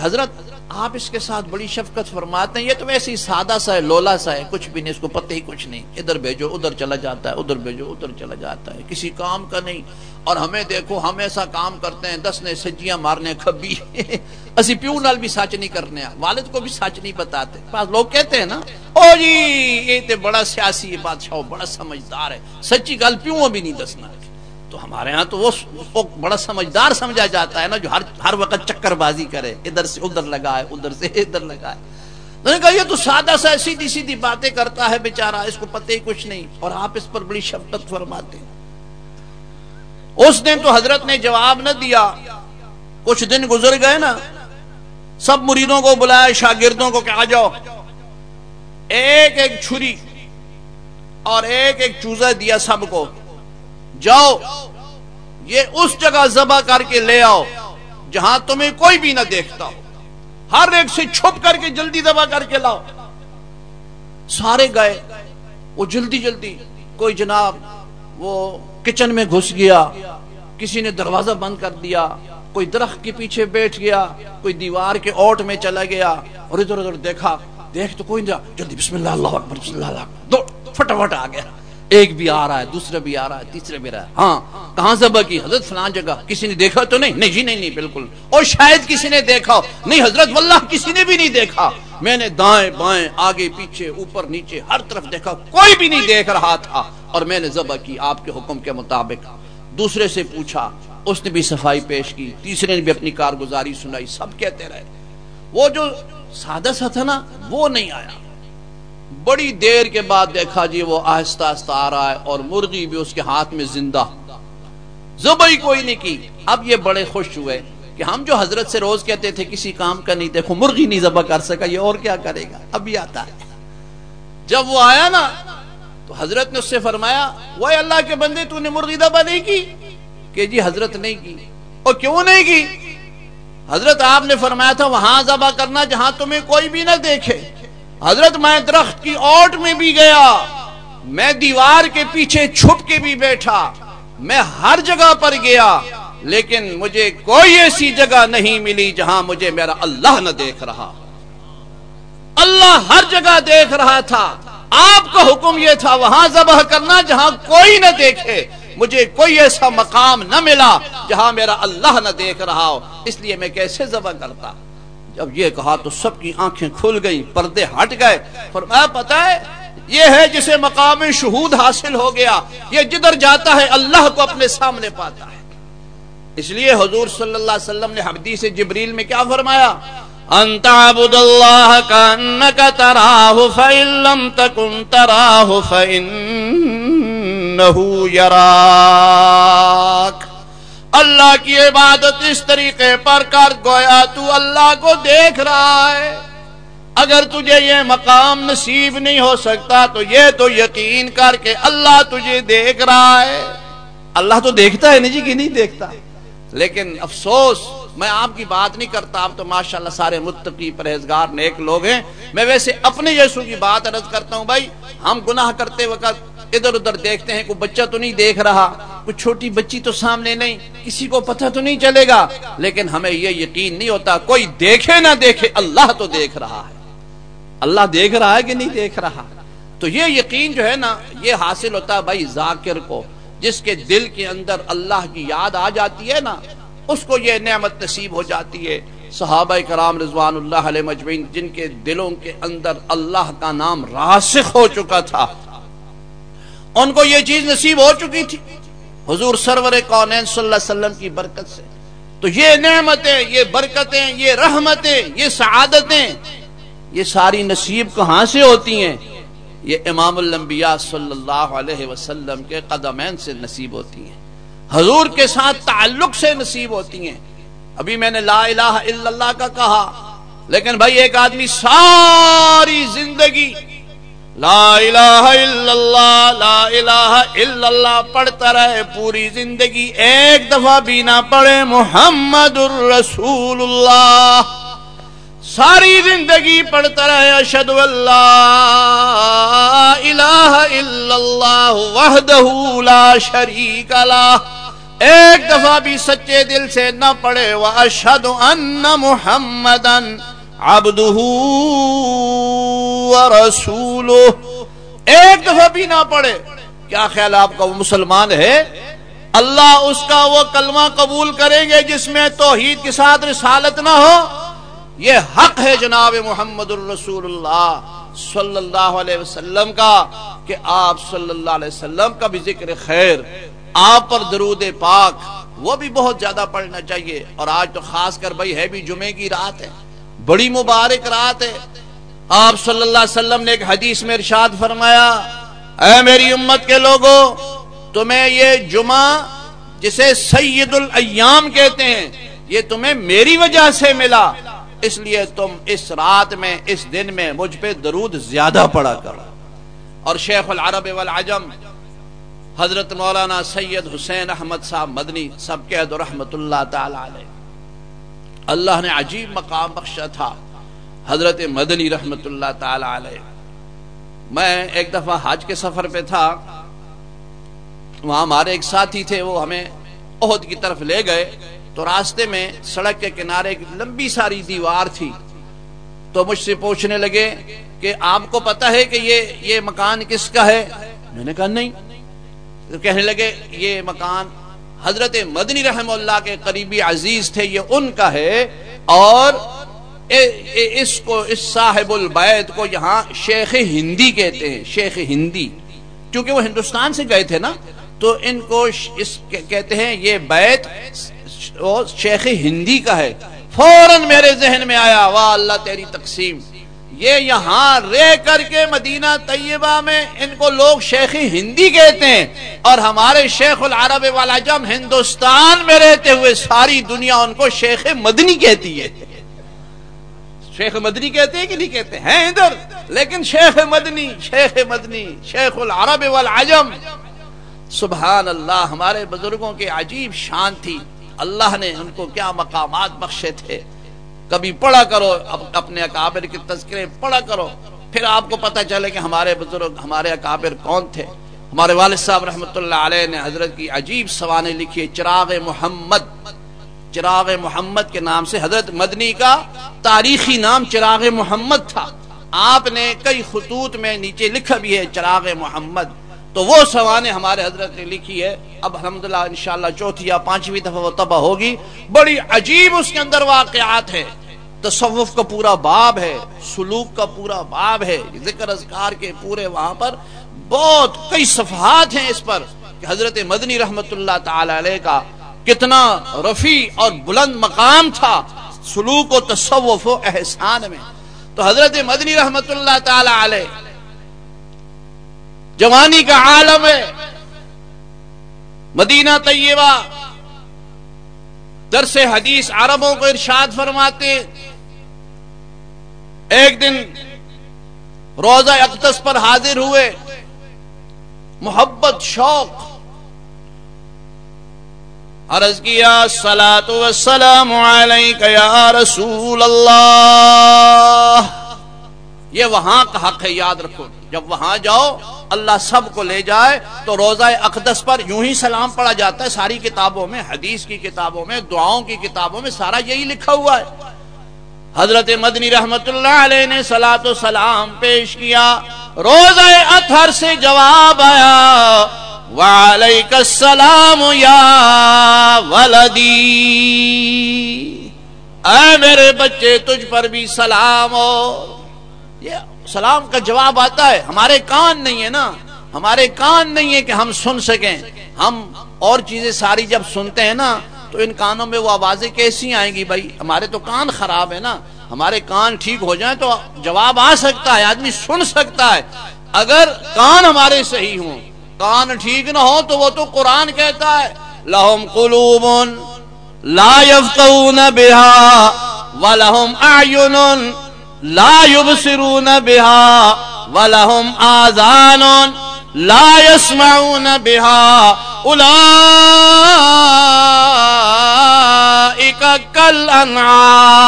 حضرت آپ اس کے ساتھ بڑی شفقت فرماتے ہیں، یہ تو ویسے ہی سادہ سا ہے، لولا سا ہے، کچھ بھی نہیں، اس کو پتہ ہی کچھ نہیں۔ ادھر بھیجو، ادھر چلا جاتا ہے، ادھر بھیجو، ادھر چلا جاتا ہے۔ کسی کام کا نہیں۔ اور ہمیں دیکھو، ہم ایسا کام کرتے ہیں، دس نے سجیاں مارنے، کبھی۔ اسی پیو نال بھی سچ نہیں کرنے والد کو بھی سچ نہیں بتاتے پاس لوگ کہتے ہیں نا، او جی یہ تے بڑا سیاسی بادشاہ، بڑا سمجھدار ہے۔ سچی گل پیو بھی نہیں دسنا۔ تو ہمارے ہاں تو وہ بڑا سمجھدار سمجھا جاتا ہے نا جو ہر ہر وقت چکر بازی کرے، ادھر سے ادھر لگائے، ادھر سے ادھر لگائے۔ نے کہا یہ تو سادہ سا سیدھی سیدھی باتیں کرتا ہے بیچارہ، اس کو پتہ ہی کچھ نہیں، اور آپ اس پر بڑی شفقت فرماتے ہیں۔ اس دن تو حضرت نے جواب نہ دیا۔ کچھ دن گزر گئے نا، سب مریدوں کو بلایا، شاگردوں کو کہ آ جاؤ۔ ایک ایک چھری اور ایک ایک چوزا دیا سب کو۔ جاؤ، یہ اس جگہ ذبح کر کے لے آؤ، جہاں تمہیں کوئی بھی نہ دیکھتا۔ ہو ہر ایک سے چھپ کر کے جلدی ذبح کر کے لاؤ۔ سارے گئے، وہ جلدی جلدی، کوئی جناب، وہ کچن میں گھس گیا، کسی نے دروازہ بند کر دیا، کوئی درخت کے پیچھے بیٹھ گیا، کوئی دیوار کے اوٹ میں چلا گیا اور ادھر ادھر دیکھا۔ دیکھ تو کوئی نہیں جلدی بسم اللہ اللہ اکبر، بسم اللہ اللہ دو، فٹافٹ آ گیا۔ ایک بھی آ رہا ہے، دوسرا بھی آ رہا ہے، تیسرا بھی آ رہا ہے۔ ہاں کہاں ذبح کی؟ حضرت فلان جگہ۔ کسی نے دیکھا تو نہیں؟ نہیں جی نہیں نہیں، بالکل۔ اور شاید کسی نے دیکھا۔ نہیں، حضرت واللہ کسی نے بھی نہیں دیکھا۔ میں نے دائیں بائیں، آگے پیچھے، اوپر نیچے، ہر طرف دیکھا۔ کوئی بھی نہیں دیکھ رہا تھا۔ اور میں نے ذبح کی آپ کے حکم کے مطابق۔ دوسرے سے پوچھا، اس نے بھی صفائی پیش کی، تیسرے نے بھی اپنی کارگزاری سنائی، سب کہتے رہے۔ وہ جو سادہ سا تھا نا، وہ نہیں آیا۔ بڑی دیر کے بعد دیکھا جی وہ آہستہ آہستہ آ رہا ہے اور مرغی بھی اس کے ہاتھ میں زندہ زبئی کوئی نہیں کی۔ اب یہ بڑے خوش ہوئے کہ ہم جو حضرت سے روز کہتے تھے کسی کام کا نہیں، دیکھو مرغی نہیں ذبح کر سکا، یہ اور کیا کرے گا؟ اب بھی آتا ہے۔ جب وہ آیا نا، تو حضرت نے اس سے فرمایا وہ اللہ کے بندے، تو نے مرغی ذبح نہیں کی؟ کہ جی حضرت نہیں کی۔ اور کیوں نہیں کی؟ حضرت آپ نے فرمایا تھا، وہاں ذبح کرنا جہاں تمہیں کوئی بھی نہ دیکھے۔ حضرت میں درخت کی اوٹ میں بھی گیا، میں دیوار کے پیچھے چھپ کے بھی بیٹھا، میں ہر جگہ پر گیا، لیکن مجھے کوئی ایسی جگہ نہیں ملی جہاں مجھے میرا اللہ نہ دیکھ رہا۔ اللہ ہر جگہ دیکھ رہا تھا۔ آپ کا حکم یہ تھا، وہاں ذبح کرنا جہاں کوئی نہ دیکھے، مجھے کوئی ایسا مقام نہ ملا جہاں میرا اللہ نہ دیکھ رہا ہو۔ اس لیے میں کیسے ذبح کرتا؟ جب یہ کہا تو سب کی آنکھیں کھل گئی پردے ہٹ گئے۔ فرمایا پتا ہے، یہ ہے جسے مقام شہود حاصل ہو گیا۔ یہ جدھر جاتا ہے، اللہ کو اپنے سامنے پاتا ہے۔ اس لیے حضور صلی اللہ علیہ وسلم نے حدیث جبریل میں کیا فرمایا؟ انت عبد اللہ کانک تراہ فإن لم تکن تراہ فإنہو یراک۔ اللہ کی عبادت اس طریقے پر کر، گویا تو اللہ کو دیکھ رہا ہے۔ اگر تجھے یہ مقام نصیب نہیں ہو سکتا، تو یہ تو یقین کر کے اللہ تجھے دیکھ رہا ہے۔ اللہ تو دیکھتا ہے نہیں جی کہ نہیں دیکھتا؟ لیکن افسوس، میں آپ کی بات نہیں کرتا، آپ تو ماشاءاللہ سارے متقی، پرہیزگار، نیک لوگ ہیں۔ میں ویسے اپنے یسو کی بات عرض کرتا ہوں، بھائی، ہم گناہ کرتے وقت ادھر ادھر دیکھتے ہیں، کوئی بچہ تو نہیں دیکھ رہا، کوئی چھوٹی بچی تو سامنے نہیں، کسی کو پتہ تو نہیں چلے گا۔ لیکن ہمیں یہ یقین نہیں ہوتا، کوئی دیکھے نہ دیکھے، اللہ تو دیکھ رہا ہے۔ اللہ دیکھ رہا ہے کہ نہیں دیکھ رہا؟ تو یہ یقین جو ہے نا، یہ حاصل ہوتا ہے بھائی ذاکر کو، جس کے دل کے اندر اللہ کی یاد آ جاتی ہے نا، اس کو یہ نعمت نصیب ہو جاتی ہے۔ صحابہ کرام رضوان اللہ علیہ مجمعین، جن کے دلوں کے اندر اللہ کا نام راسخ ہو چکا تھا۔ ان کو یہ چیز نصیب ہو چکی تھی۔ حضور سرور کونین صلی اللہ علیہ وسلم کی برکت سے۔ تو یہ نعمتیں، یہ برکتیں، یہ رحمتیں، یہ سعادتیں، یہ ساری نصیب کہاں سے ہوتی ہیں؟ یہ امام الانبیاء صلی اللہ علیہ وسلم کے قدمین سے نصیب ہوتی ہیں۔ حضور کے ساتھ تعلق سے نصیب ہوتی ہیں۔ ابھی میں نے لا الہ الا اللہ کا کہا، لیکن بھائی ایک آدمی ساری زندگی لا الہ الا اللہ لا الہ الا اللہ پڑھتا رہے پوری زندگی ایک دفعہ بھی نہ پڑھے محمد الرسول اللہ۔ ساری زندگی پڑھتا رہے اشد اللہ الہ الا اللہ وحدہ لا شریک اللہ ایک دفعہ بھی سچے دل سے نہ پڑھے واشہد ان محمدن عبدہ ورسولہ۔ ایک دفعہ بھی نہ پڑھے۔ کیا خیال آپ کا وہ مسلمان ہے؟ اللہ اس کا وہ کلمہ قبول کریں گے جس میں توحید کے ساتھ رسالت نہ ہو؟ یہ حق ہے جناب محمد الرسول اللہ صلی اللہ علیہ وسلم کا کہ آپ صلی اللہ علیہ وسلم کا بھی ذکر خیر، آپ پر درود پاک، وہ بھی بہت زیادہ پڑھنا چاہیے۔ اور آج تو خاص کر بھائی ہے بھی جمعے کی رات ہے۔ بڑی مبارک رات ہے۔ آپ صلی اللہ علیہ وسلم نے ایک حدیث میں ارشاد فرمایا، اے میری امت کے لوگوں تمہیں یہ جمعہ جسے سید الایام کہتے ہیں، یہ تمہیں میری وجہ سے ملا۔ اس لیے تم اس رات میں، اس دن میں مجھ پہ درود زیادہ پڑا کرو۔ اور شیخ العرب والعجم، حضرت مولانا سید حسین احمد صاحب مدنی، سب کے رحمت اللہ تعالی علیہ۔ اللہ نے عجیب مقام بخشا تھا۔ حضرت مدنی رحمت اللہ تعالی علیہ۔ میں ایک دفعہ حج کے سفر پہ تھا۔ وہاں ہمارے ایک ساتھی تھے، وہ ہمیں عہد کی طرف لے گئے۔ تو راستے میں سڑک کے کنارے ایک لمبی ساری دیوار تھی۔ تو مجھ سے پوچھنے لگے کہ آپ کو پتا ہے کہ یہ یہ مکان کس کا ہے؟ میں نے کہا نہیں۔ تو کہنے لگے، یہ مکان حضرت مدنی رحم اللہ کے قریبی عزیز تھے، یہ ان کا ہے۔ اور اس کو، اس صاحب البید کو یہاں شیخ ہندی کہتے ہیں، شیخ ہندی۔ کیونکہ وہ ہندوستان سے گئے تھے نا، تو ان کو اس کہتے ہیں یہ بیت شیخ ہندی کا ہے۔ فوراً میرے ذہن میں آیا، واہ، اللہ تیری تقسیم۔ یہ یہاں رہ کر کے مدینہ طیبہ میں ان کو لوگ شیخ ہندی کہتے ہیں اور ہمارے شیخ العرب والا جم ہندوستان میں رہتے ہوئے ساری دنیا ان کو شیخ مدنی کہتی ہے۔ شیخ مدنی کہتے ہیں کہ نہیں کہتے؟ ہیں ادھر، لیکن شیخ مدنی شیخ مدنی، شیخ العرب والعجم۔ سبحان اللہ ہمارے بزرگوں کے عجیب شان تھی۔ اللہ نے ان کو کیا مقامات بخشے تھے؟ کبھی پڑھا کرو اپنے اکابر کی تذکرے پڑھا کرو۔ پھر آپ کو پتہ چلے کہ ہمارے بزرگ، ہمارے اکابر کون تھے۔ ہمارے والد صاحب رحمۃ اللہ علیہ نے حضرت کی عجیب سوانے لکھی چراغ محمد۔ چراغ محمد کے نام سے حضرت مدنی کا تاریخی نام چراغ محمد تھا۔ آپ نے کئی خطوط میں نیچے لکھا بھی ہے، چراغ محمد۔ تو وہ سوانے ہمارے حضرت نے لکھی ہے۔ اب الحمدللہ انشاءاللہ چوتھی یا پانچویں دفعہ وہ تباہ ہوگی۔ بڑی عجیب اس کے اندر واقعات ہے تصوف کا پورا باب ہے، سلوک کا پورا باب ہے، ذکر اذکار کے پورے وہاں پر بہت کئی صفحات ہیں اس پر کہ حضرت مدنی رحمت اللہ تعالی علیہ کا کتنا رفیع اور بلند مقام تھا سلوک و تصوف و احسان میں۔ تو حضرت مدنی رحمت اللہ تعالی علیہ جوانی کا عالم ہے۔ مدینہ طیبہ۔ درس حدیث عربوں کو ارشاد فرماتے ایک دن روزہ اقدس پر حاضر ہوئے۔ محبت، شوق۔ عرض کیا سلاۃ وسلام یا رسول اللہ! یہ وہاں کا حق ہے، یاد رکھو۔ جب وہاں جاؤ، اللہ سب کو لے جائے تو روزہ اقدس پر یوں ہی سلام پڑا جاتا ہے۔ ساری کتابوں میں، حدیث کی کتابوں میں، دعاؤں کی کتابوں میں سارا یہی لکھا ہوا ہے۔ حضرت مدنی رحمت اللہ علیہ نے سلاۃ و سلام پیش کیا۔ روزہ اطہر سے جواب آیا۔ وعلیک السلام یا ولدی۔ اے میرے بچے، تجھ پر بھی سلام ہو۔ یہ سلام کا جواب آتا ہے، ہمارے کان نہیں ہے نا۔ ہمارے کان نہیں ہے کہ ہم سن سکیں۔ ہم اور چیزیں ساری جب سنتے ہیں نا، تو ان کانوں میں وہ آوازیں کیسی آئیں گی؟ بھائی، ہمارے تو کان خراب ہے نا۔ ہمارے کان ٹھیک ہو جائیں تو جواب آ سکتا ہے، آدمی سن سکتا ہے۔ اگر کان ہمارے صحیح ہوں، کان ٹھیک نہ ہو تو وہ تو قرآن کہتا ہے، لہم قلوب لا يفقهون بها ولهم اعین لا يبصرون بها ولهم آذان لا يسمعون بها اولئك كالانعام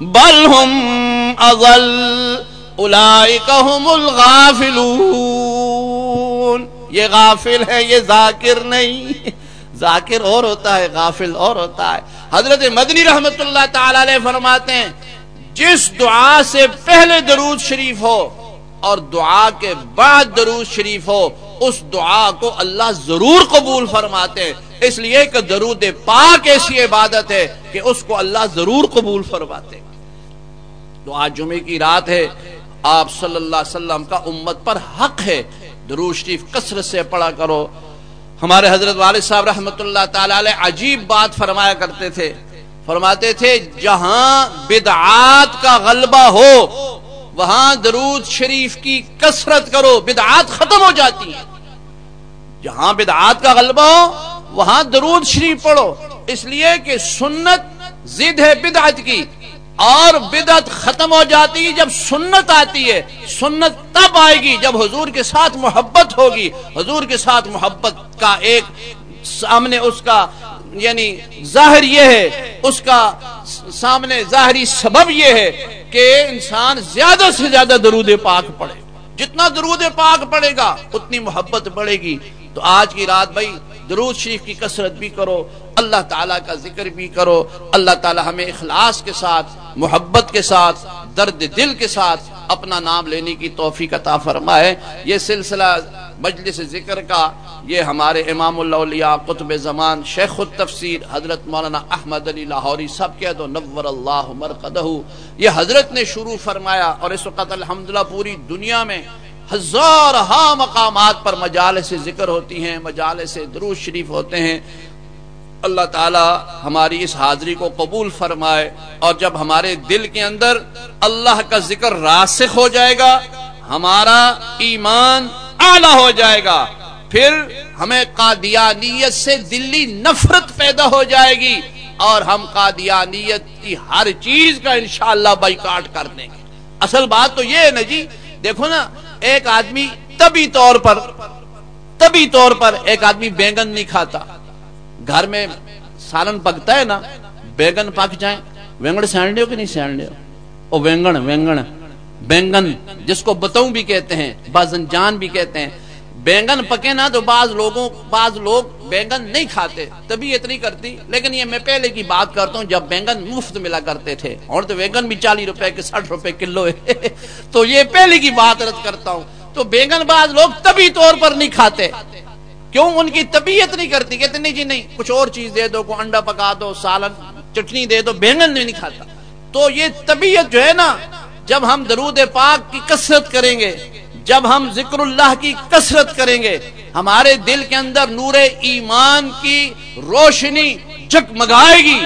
بل هم اضل اولئك هم الغافلون یہ غافل ہے یہ ذاکر نہیں۔ ذاکر اور ہوتا ہے، غافل اور ہوتا ہے۔ حضرت مدنی رحمت اللہ تعالی علیہ فرماتے ہیں جس دعا سے پہلے درود شریف ہو اور دعا کے بعد درود شریف ہو، اس دعا کو اللہ ضرور قبول فرماتے ہیں۔ اس لیے کہ درود پاک ایسی عبادت ہے کہ اس کو اللہ ضرور قبول فرماتے تو آج جمعے کی رات ہے، آپ صلی اللہ علیہ وسلم کا امت پر حق ہے۔ درود شریف کثرت سے پڑھا کرو۔ ہمارے حضرت والد صاحب رحمت اللہ تعالی علیہ عجیب بات فرمایا کرتے تھے۔ فرماتے تھے، جہاں بدعات کا غلبہ ہو، وہاں درود شریف کی کثرت کرو، بدعات ختم ہو جاتی ہیں۔ جہاں بدعات کا غلبہ ہو، وہاں درود شریف پڑھو۔ اس لیے کہ سنت زد ہے بدعت کی، اور بدعت ختم ہو جاتی ہے جب سنت آتی ہے۔ سنت تب آئے گی جب حضور کے ساتھ محبت ہوگی۔ حضور کے ساتھ محبت کا ایک سامنے اس کا یعنی ظاہر یہ ہے، اس کا سامنے ظاہری سبب یہ ہے کہ انسان زیادہ سے زیادہ درود پاک پڑھے۔ جتنا درود پاک پڑھے گا، اتنی محبت بڑھے گی۔ تو آج کی رات بھائی، درود شریف کی کثرت بھی کرو، اللہ تعالیٰ کا ذکر بھی کرو۔ اللہ تعالیٰ ہمیں اخلاص کے ساتھ، محبت کے ساتھ، درد دل کے ساتھ اپنا نام لینے کی توفیق عطا فرمائے۔ یہ سلسلہ مجلس ذکر کا، یہ ہمارے امام اللہ قطب زمان، شیخ التفسیر، حضرت مولانا احمد علی لاہوری سب کہہ دو، نور اللہ مرقدہ یہ حضرت نے شروع فرمایا اور اس وقت الحمدللہ پوری دنیا میں ہزار مقامات پر مجالے سے ذکر ہوتی ہیں مجالے سے دروش شریف ہوتے ہیں۔ اللہ تعالی ہماری اس حاضری کو قبول فرمائے اور جب ہمارے دل کے اندر اللہ کا ذکر راسخ ہو جائے گا، ہمارا ایمان اعلی ہو جائے گا۔ پھر ہمیں قادیانیت سے دلی نفرت پیدا ہو جائے گی اور ہم قادیانیت کی ہر چیز کا انشاءاللہ بائیکاٹ کر دیں گے۔ اصل بات تو یہ ہے نا جی دیکھو نا، ایک آدمی طبی طور پر، طبی طور پر ایک آدمی بینگن نہیں کھاتا۔ گھر میں سالن پکتا ہے نا، بیگن پک جائیں۔ وینگڑ سینڈ ہو کہ نہیں سینڈ او وینگن وینگن۔ بینگن، جس کو بتاؤں بھی کہتے ہیں بازن جان بھی کہتے ہیں۔ بینگن پکے نا تو بعض لوگوں، بعض لوگ بینگن نہیں کھاتے تبھی اتنی کرتی۔ لیکن یہ میں پہلے کی بات کرتا ہوں، جب بینگن مفت ملا کرتے تھے، اور تو بینگن بھی چالیس روپے کے ساٹھ روپے کلو ہے۔ تو یہ پہلے کی بات رد کرتا ہوں۔ تو بینگن بعض لوگ تبھی طور پر نہیں کھاتے۔ کیوں؟ ان کی طبیعت نہیں کرتی۔ کہتے نہیں جی نہیں، کچھ اور چیز دے دو کو انڈا پکا دو، سالن، چٹنی دے دو، بینگن نہیں کھاتا۔ تو یہ طبیعت جو ہے نا جب ہم درود پاک کی کثرت کریں گے، جب ہم ذکر اللہ کی کثرت کریں گے، ہمارے دل کے اندر نور ایمان کی روشنی جگمگائے گی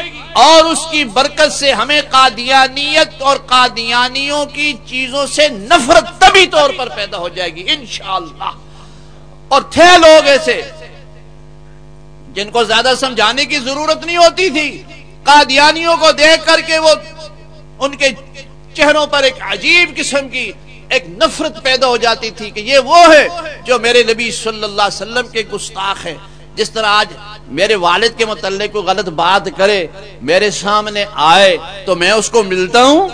اور اس کی برکت سے ہمیں قادیانیت اور قادیانیوں کی چیزوں سے نفرت طبی طور پر پیدا ہو جائے گی، انشاءاللہ۔ اور تھے لوگ ایسے جن کو زیادہ سمجھانے کی ضرورت نہیں ہوتی تھی، قادیانیوں کو دیکھ کر کے وہ ان کے چہروں پر ایک عجیب قسم کی ایک نفرت پیدا ہو جاتی تھی کہ یہ وہ ہے جو میرے نبی صلی اللہ علیہ وسلم کے گستاخ ہے جس طرح آج میرے والد کے متعلق کوئی غلط بات کرے، میرے سامنے آئے تو میں اس کو ملتا ہوں،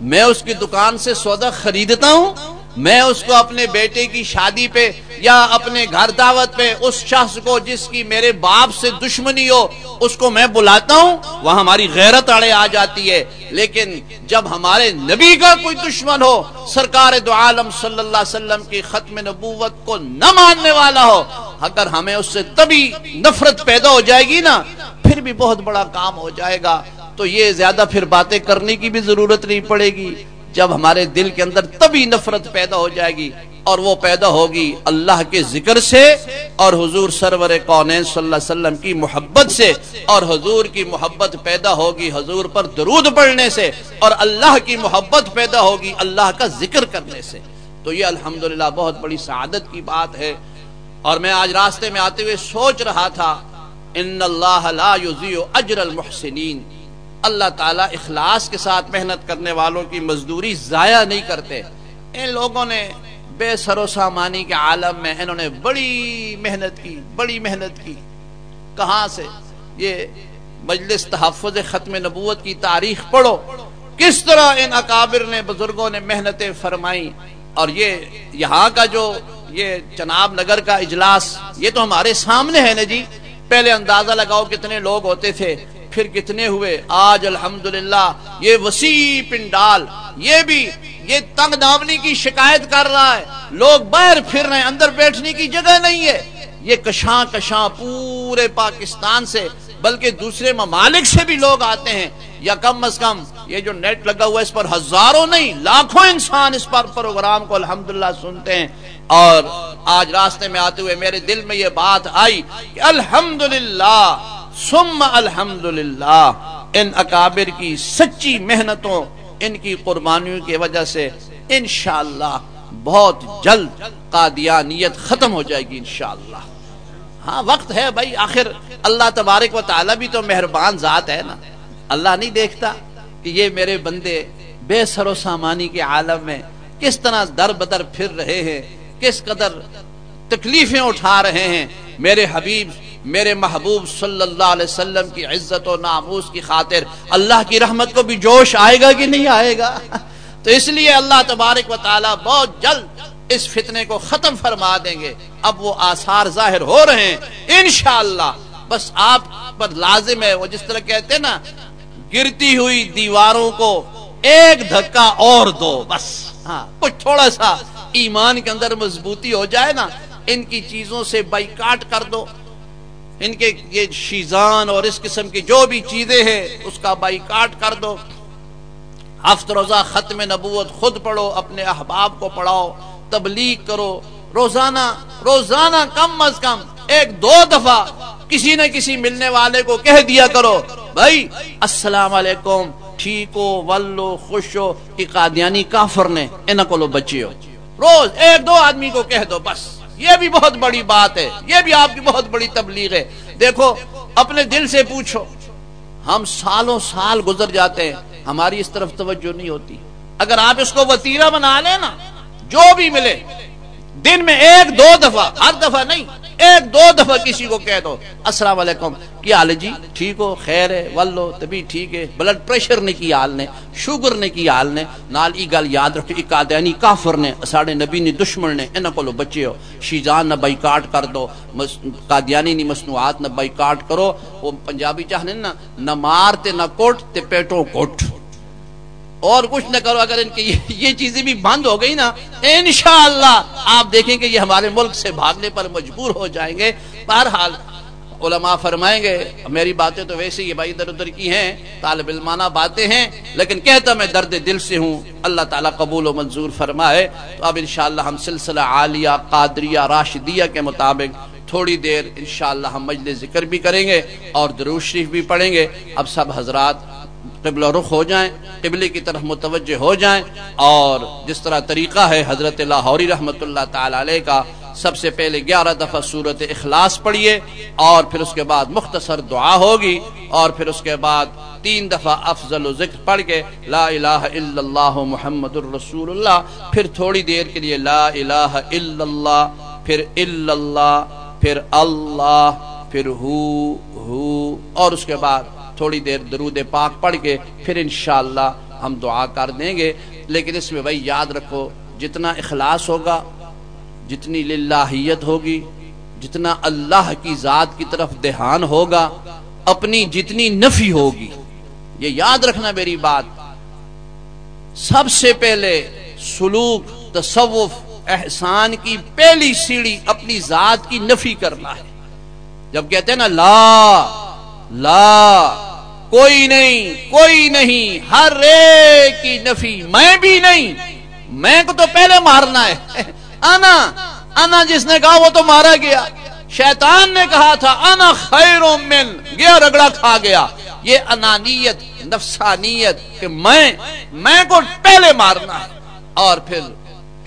میں اس کی دکان سے سودا خریدتا ہوں میں اس کو اپنے بیٹے کی شادی پہ یا اپنے گھر دعوت پہ اس شخص کو جس کی میرے باپ سے دشمنی ہو، اس کو میں بلاتا ہوں، وہ ہماری غیرت اڑے آ جاتی ہے۔ لیکن جب ہمارے نبی کا کوئی دشمن ہو، سرکار دو عالم صلی اللہ علیہ وسلم کی ختم نبوت کو نہ ماننے والا ہو، اگر ہمیں اس سے تبھی نفرت پیدا ہو جائے گی نا، پھر بھی بہت بڑا کام ہو جائے گا۔ تو یہ زیادہ پھر باتیں کرنے کی بھی ضرورت نہیں پڑے گی۔ جب ہمارے دل کے اندر تبھی نفرت پیدا ہو جائے گی اور وہ پیدا ہوگی اللہ کے ذکر سے اور حضور سرور کونین صلی اللہ علیہ وسلم کی محبت سے اور حضور کی محبت پیدا ہوگی حضور پر درود پڑھنے سے اور اللہ کی محبت پیدا ہوگی اللہ کا ذکر کرنے سے۔ تو یہ الحمدللہ بہت بڑی سعادت کی بات ہے۔ اور میں آج راستے میں آتے ہوئے سوچ رہا تھا، ان اللہ لا یضیع اجر المحسنین۔ اللہ تعالیٰ اخلاص کے ساتھ محنت کرنے والوں کی مزدوری ضائع نہیں کرتے۔ ان لوگوں نے بے سر و سامانی کے عالم میں انہوں نے بڑی محنت کی، بڑی محنت کی۔ کہاں سے؟ یہ مجلس تحفظ ختم نبوت کی تاریخ پڑھو۔ کس طرح ان اکابر نے بزرگوں نے محنتیں فرمائی اور یہ یہاں کا جو یہ چناب نگر کا اجلاس، یہ تو ہمارے سامنے ہے نا جی۔ پہلے اندازہ لگاؤ کتنے لوگ ہوتے تھے۔ پھر کتنے ہوئے؟ آج الحمدللہ، یہ وسیع پنڈال، یہ بھی، یہ تنگ دامنی کی شکایت کر رہا ہے۔ لوگ باہر پھر رہے ہیں، اندر بیٹھنے کی جگہ نہیں ہے۔ یہ کشاں کشاں پورے پاکستان سے، بلکہ دوسرے ممالک سے بھی لوگ آتے ہیں۔ یا کم از کم، یہ جو نیٹ لگا ہوا ہے، اس پر ہزاروں نہیں، لاکھوں انسان اس پر پروگرام کو الحمدللہ سنتے ہیں۔ اور آج راستے میں آتے ہوئے میرے دل میں یہ بات آئی کہ الحمدللہ ثم الحمدللہ، ان اکابر کی سچی محنتوں، ان کی قربانیوں کی وجہ سے انشاءاللہ بہت جلد قادیانیت ختم ہو جائے گی انشاءاللہ۔ ہاں وقت ہے بھائی، آخر اللہ تبارک و تعالی بھی تو مہربان ذات ہے نا۔ اللہ نہیں دیکھتا کہ یہ میرے بندے بے سر و سامانی کے عالم میں کس طرح در بدر پھر رہے ہیں، کس قدر تکلیفیں اٹھا رہے ہیں۔ میرے حبیب میرے محبوب صلی اللہ علیہ وسلم کی عزت و ناموس کی خاطر اللہ کی رحمت کو بھی جوش آئے گا کہ نہیں آئے گا؟ تو اس لیے اللہ تبارک و تعالی بہت جلد اس فتنے کو ختم فرما دیں گے۔ اب وہ آثار ظاہر ہو رہے ہیں۔ انشاءاللہ۔ بس آپ پر لازم ہے، وہ جس طرح کہتے ہیں نا، گرتی ہوئی دیواروں کو ایک دھکا اور دو، بس۔ ہاں کچھ تھوڑا سا ایمان کے اندر مضبوطی ہو جائے نا، ان کی چیزوں سے بائیکاٹ کر دو۔ ان کے یہ شیزان اور اس قسم کی جو بھی چیزیں ہیں، اس کا بائیکاٹ کر دو۔ ہفت روزہ ختم نبوت خود پڑھو، اپنے احباب کو پڑھاؤ، تبلیغ کرو۔ روزانہ روزانہ کم از کم ایک دو دفعہ کسی نہ کسی ملنے والے کو کہہ دیا کرو، بھائی، السلام علیکم، ٹھیک ہو، ولو، خوش ہو، کہ قادیانی کافر نے انہ کو لو بچے ہو۔ روز ایک دو آدمی کو کہہ دو، بس۔ یہ بھی بہت بڑی بات ہے، یہ بھی آپ کی بہت بڑی تبلیغ ہے۔ دیکھو، اپنے دل سے پوچھو، ہم سالوں سال گزر جاتے ہیں، ہماری اس طرف توجہ نہیں ہوتی۔ اگر آپ اس کو وطیرہ بنا لیں نا، جو بھی ملے، دن میں ایک، دو دفعہ، ہر دفعہ نہیں۔ ایک دو دفعہ کسی کو کہہ دو، السلام علیکم، کیا حال جی؟ ٹھیک ہو، خیر ہے ولو تبھی ٹھیک ہے، بلڈ پریشر نے کی حال نے، شوگر نے کی حال نے، نال ای گل یاد رکھو ای قادیانی کافر نے ساڑے نبی نے، دشمن نے، انہاں کولو بچے ہو، شیزان نہ بائیکاٹ کر دو قادیانی نی مصنوعات نہ بائیکاٹ کرو، وہ پنجابی چاہنے نا، نہ مار تے نہ کوٹ تے پیٹوں کوٹ۔ اور کچھ نہ کرو، اگر ان کی یہ چیزیں بھی بند ہو گئی نا، انشاءاللہ آپ دیکھیں گے یہ ہمارے ملک سے بھاگنے پر مجبور ہو جائیں گے۔ بہرحال علماء فرمائیں گے، میری باتیں تو ویسے ہی بھائی ادھر ادھر کی ہیں، طالب علمانہ باتیں ہیں، لیکن کہتا میں درد دل سے ہوں، اللہ تعالیٰ قبول و منظور فرمائے۔ تو اب انشاءاللہ ہم سلسلہ عالیہ، قادریہ، راشدیہ کے مطابق تھوڑی دیر انشاءاللہ ہم مجلس ذکر بھی کریں گے اور دروش شریف بھی پڑھیں گے۔ اب سب حضرات قبل رخ ہو جائیں، قبلے کی طرف متوجہ ہو جائیں اور جس طرح طریقہ ہے حضرت لاہوری رحمت اللہ تعالی علیہ کا، سب سے پہلے گیارہ دفعہ صورت اخلاص پڑھیے اور پھر اس کے بعد مختصر دعا ہوگی اور پھر اس کے بعد تین دفعہ افضل و ذکر پڑھ کے لا الہ الا اللہ محمد الرسول اللہ، پھر تھوڑی دیر کے لیے لا الہ الا اللہ، پھر الا اللہ، پھر اللہ، پھر ہو ہو، اور اس کے بعد تھوڑی دیر درود پاک پڑھ کے پھر انشاءاللہ ہم دعا کر دیں گے۔ لیکن اس میں بھائی یاد رکھو، جتنا اخلاص ہوگا، جتنی للہیت ہوگی، جتنا اللہ کی ذات کی طرف دہان ہوگا، اپنی جتنی نفی ہوگی۔ یہ یاد رکھنا میری بات۔ سب سے پہلے سلوک، تصوف، احسان کی پہلی سیڑھی اپنی ذات کی نفی کرنا ہے۔ جب کہتے ہیں نا لا لا کوئی نہیں کوئی نہیں، ہر ایک کی نفی میں بھی نہیں۔ میں کو تو پہلے مارنا ہے۔ انا انا جس نے کہا وہ تو مارا گیا۔ شیطان نے کہا تھا، انا خیر من، گیا رگڑا کھا گیا۔ یہ انانیت، نفسانیت کہ میں میں کو پہلے مارنا ہے۔ اور پھر،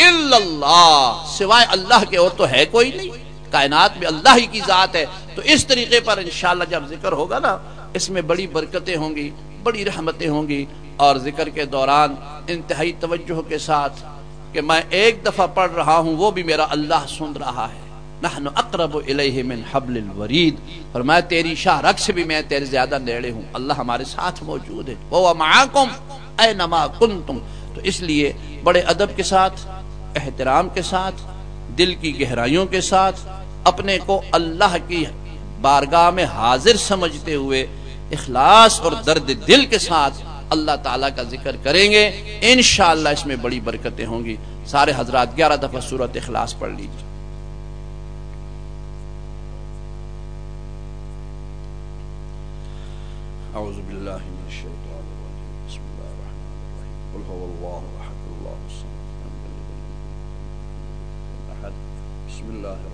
اللہ، سوائے اللہ کے اور تو ہے کوئی نہیں۔ کائنات میں اللہ ہی کی ذات ہے۔ تو اس طریقے پر انشاءاللہ جب ذکر ہوگا نا اس میں بڑی برکتیں ہوں گی، بڑی رحمتیں ہوں گی۔ اور ذکر کے دوران انتہائی توجہ کے ساتھ کہ میں ایک دفعہ پڑھ رہا ہوں، وہ بھی میرا اللہ سن رہا ہے۔ نحن اقرب الیہ من حبل الورید۔ اور میں تیری شاہ رکھ سے بھی میں تیرے زیادہ نیڑے ہوں۔ اللہ ہمارے ساتھ موجود ہے۔ وہ معاکم، اینما کنتم۔ تو اس لیے بڑے ادب کے ساتھ، احترام کے ساتھ، دل کی گہرائیوں کے ساتھ، اپنے کو اللہ کی بارگاہ میں حاضر سمجھتے ہوئے اخلاص اور درد دل کے ساتھ اللہ تعالیٰ کا ذکر کریں گے۔ انشاءاللہ اس میں بڑی برکتیں ہوں گی۔ سارے حضرات گیارہ دفعہ صورت اخلاص پڑھ لیجیے اعوذ باللہ من الشیطان الرجیم۔ بسم اللہ الرحمن الرحیم۔ قل هو اللہ احد، اللہ الصمد احد بسم اللہ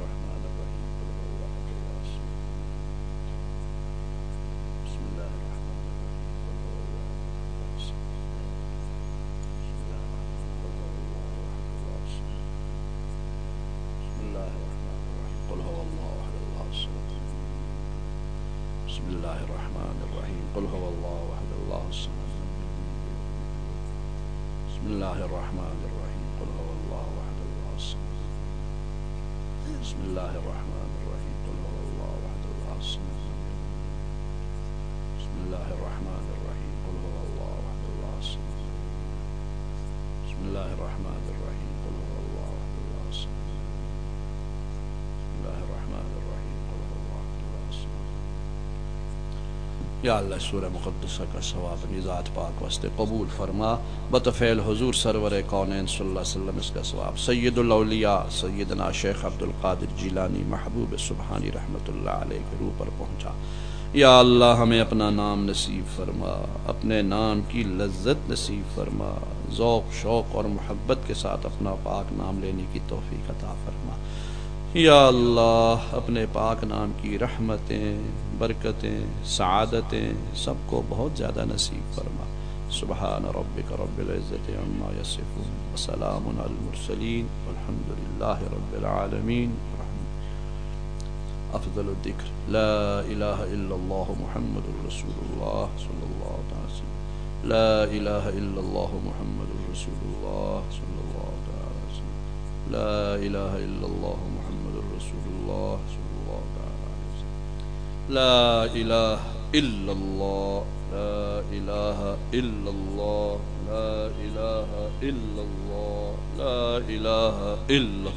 یا اللہ سورہ مقدسہ کا ثواب نزات پاک واسطے قبول فرما۔ بطفیل حضور سرور کونین صلی اللہ علیہ وسلم اس کا ثواب۔ سید الاولیاء، سیدنا شیخ عبد القادر جیلانی محبوب سبحانی رحمت اللہ علیہ کے روح پر پہنچا۔ یا اللہ ہمیں اپنا نام نصیب فرما، اپنے نام کی لذت نصیب فرما۔ ذوق، شوق اور محبت کے ساتھ اپنا پاک نام لینے کی توفیق عطا فرما۔ یا اللہ اپنے پاک نام کی رحمتیں، برکتیں، سعادتیں سب کو بہت زیادہ نصیب فرما۔ سبحان ربک رب العزت عما یصفون۔ وسلام علی المرسلین۔ والحمد للہ رب العالمین۔ افضل الذکر۔ لا الہ الا اللہ محمد رسول اللہ صلی اللہ تعالی وسلم۔ لا الہ الا اللہ محمد رسول اللہ صلی اللہ تعالی وسلم۔ لا الہ الا اللہ محمد رسول اللہ صلی لا إله إلا الله لا إله إلا الله لا إله إلا الله لا إله إلا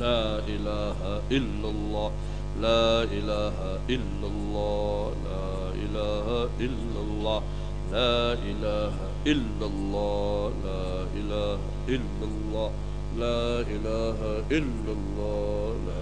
لا إله إلا الله لا إله إلا الله لا إله إلا الله لا إله إلا الله لا إله إلا الله لا إله إلا الله لا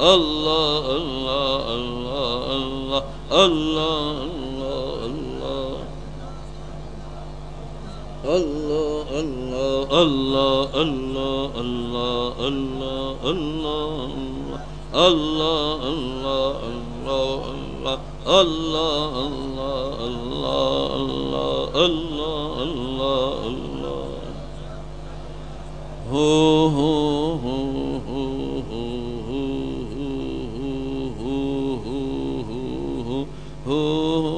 الله الله الله الله الله الله الله الله الله الله الله اللہ اللہ اللہ اللہ اللہ اللہ اللہ اللہ اللہ ہو ہو ہو ہو Oh.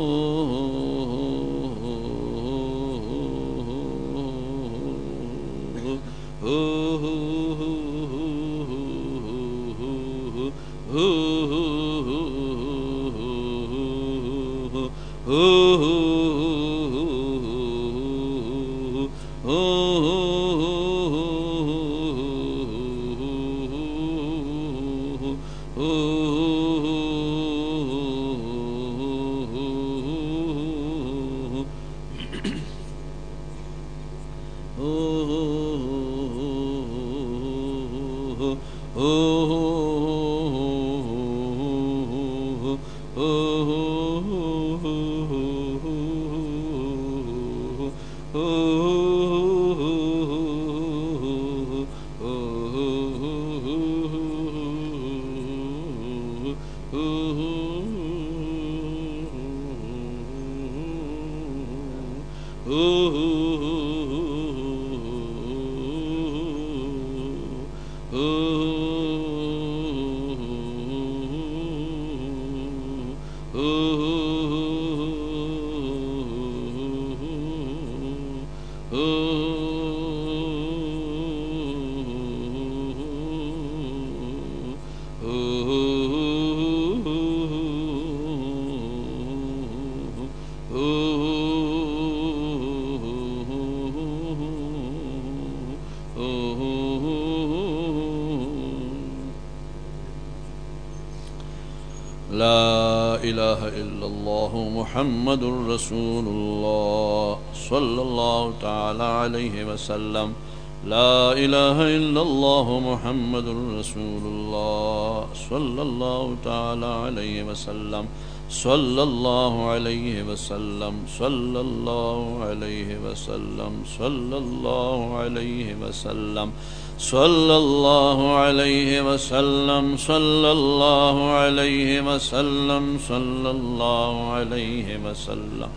ooh, ooh, ooh, ooh. محمد رسول الله صلى الله تعالى عليه وسلم. لا إله إلا الله محمد رسول الله صلى الله تعالى عليه وسلم. صلى الله عليه وسلم. صلى الله عليه وسلم. صلى الله عليه وسلم. صلى الله عليه وسلم صلى الله عليه وسلم صلى الله عليه وسلم صلى الله عليه وسلم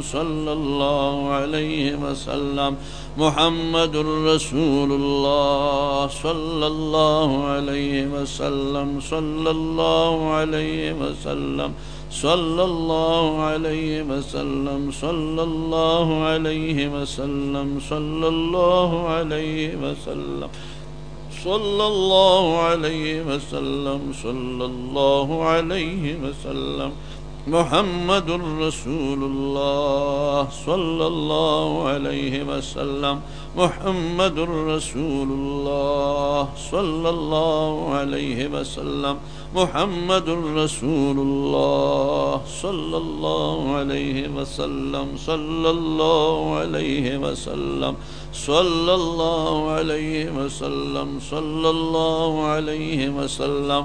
صلى الله عليه وسلم محمد رسول الله صلى الله عليه وسلم صلى الله عليه وسلم. صلى الله عليه وسلم صلى الله عليه وسلم صلى الله عليه وسلم صلى الله عليه وسلم صلى الله عليه وسلم. محمد رسول الله صلى الله عليه وسلم. محمد رسول الله صلى الله عليه وسلم. محمد رسول الله صلى الله عليه وسلم صلى الله عليه وسلم صلى الله عليه وسلم صلى الله عليه وسلم۔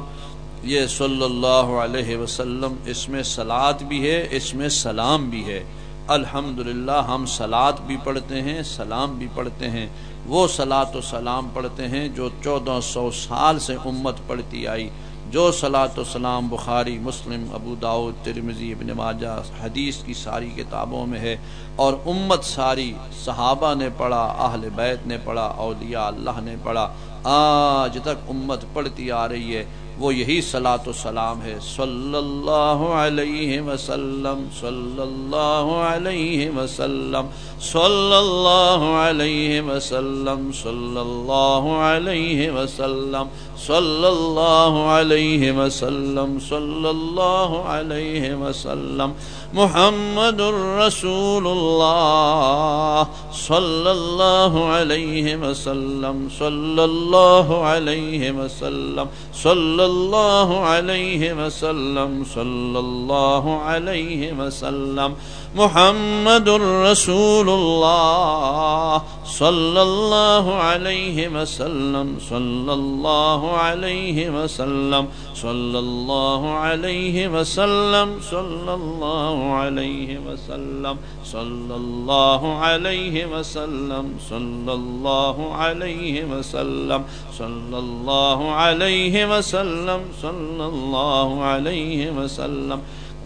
یہ صلی اللہ علیہ وسلم، اس میں سلاد بھی ہے، اس میں سلام بھی ہے۔ الحمد ہم سلاد بھی پڑھتے ہیں، سلام بھی پڑھتے ہیں۔ وہ سلاد و سلام پڑھتے ہیں جو چودہ سو سال سے امت پڑھتی آئی۔ جو صلاۃ و سلام بخاری، مسلم، ابو داود ترمزی ابن ماجہ حدیث کی ساری کتابوں میں ہے اور امت ساری صحابہ نے پڑھا، اہل بیت نے پڑھا، اولیاء اللہ نے پڑھا، آج تک امت پڑھتی آ رہی ہے۔ وہ یہی سلاۃ و سلام ہے۔ صلی اللہ علیہ وسلم صلی اللہ علیہ وسلم صلی اللہ علیہ وسلم صلی اللہ علیہ وسلم صلی اللہ علیہ وسلم صلی اللہ علیہ وسلم محمد رسول الله صلى الله عليه وسلم صلى الله عليه وسلم صلى الله عليه وسلم صلى الله عليه وسلم. محمد الرسول اللہ صلى الله عليه وسلم صلى الله عليه وسلم صلى الله عليه وسلم صلى الله عليه وسلم صلى الله عليه وسلم صلى الله عليه وسلم صلى الله عليه وسلم صلى الله عليه وسلم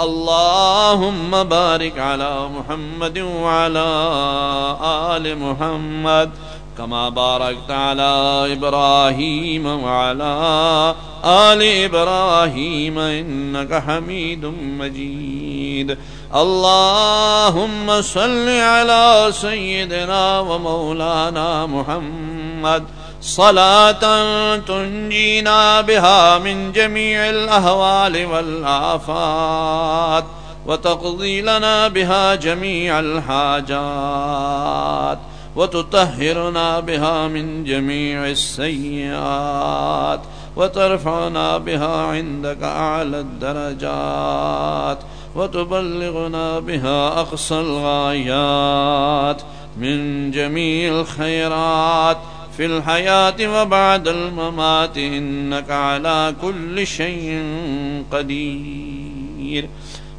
اللهم بارك على محمد وعلى آل محمد كما باركت على إبراهيم وعلى آل إبراهيم إنك حميد مجيد اللهم صل على سيدنا ومولانا محمد صلاة تنجينا بها من جميع الأهوال والآفات وتقضي لنا بها جميع الحاجات وتطهرنا بها من جميع السيئات وترفعنا بها عندك أعلى الدرجات وتبلغنا بها أقصى الغايات من جميع الخيرات. في الحياة وبعد الممات إنك على كل شيء قدير.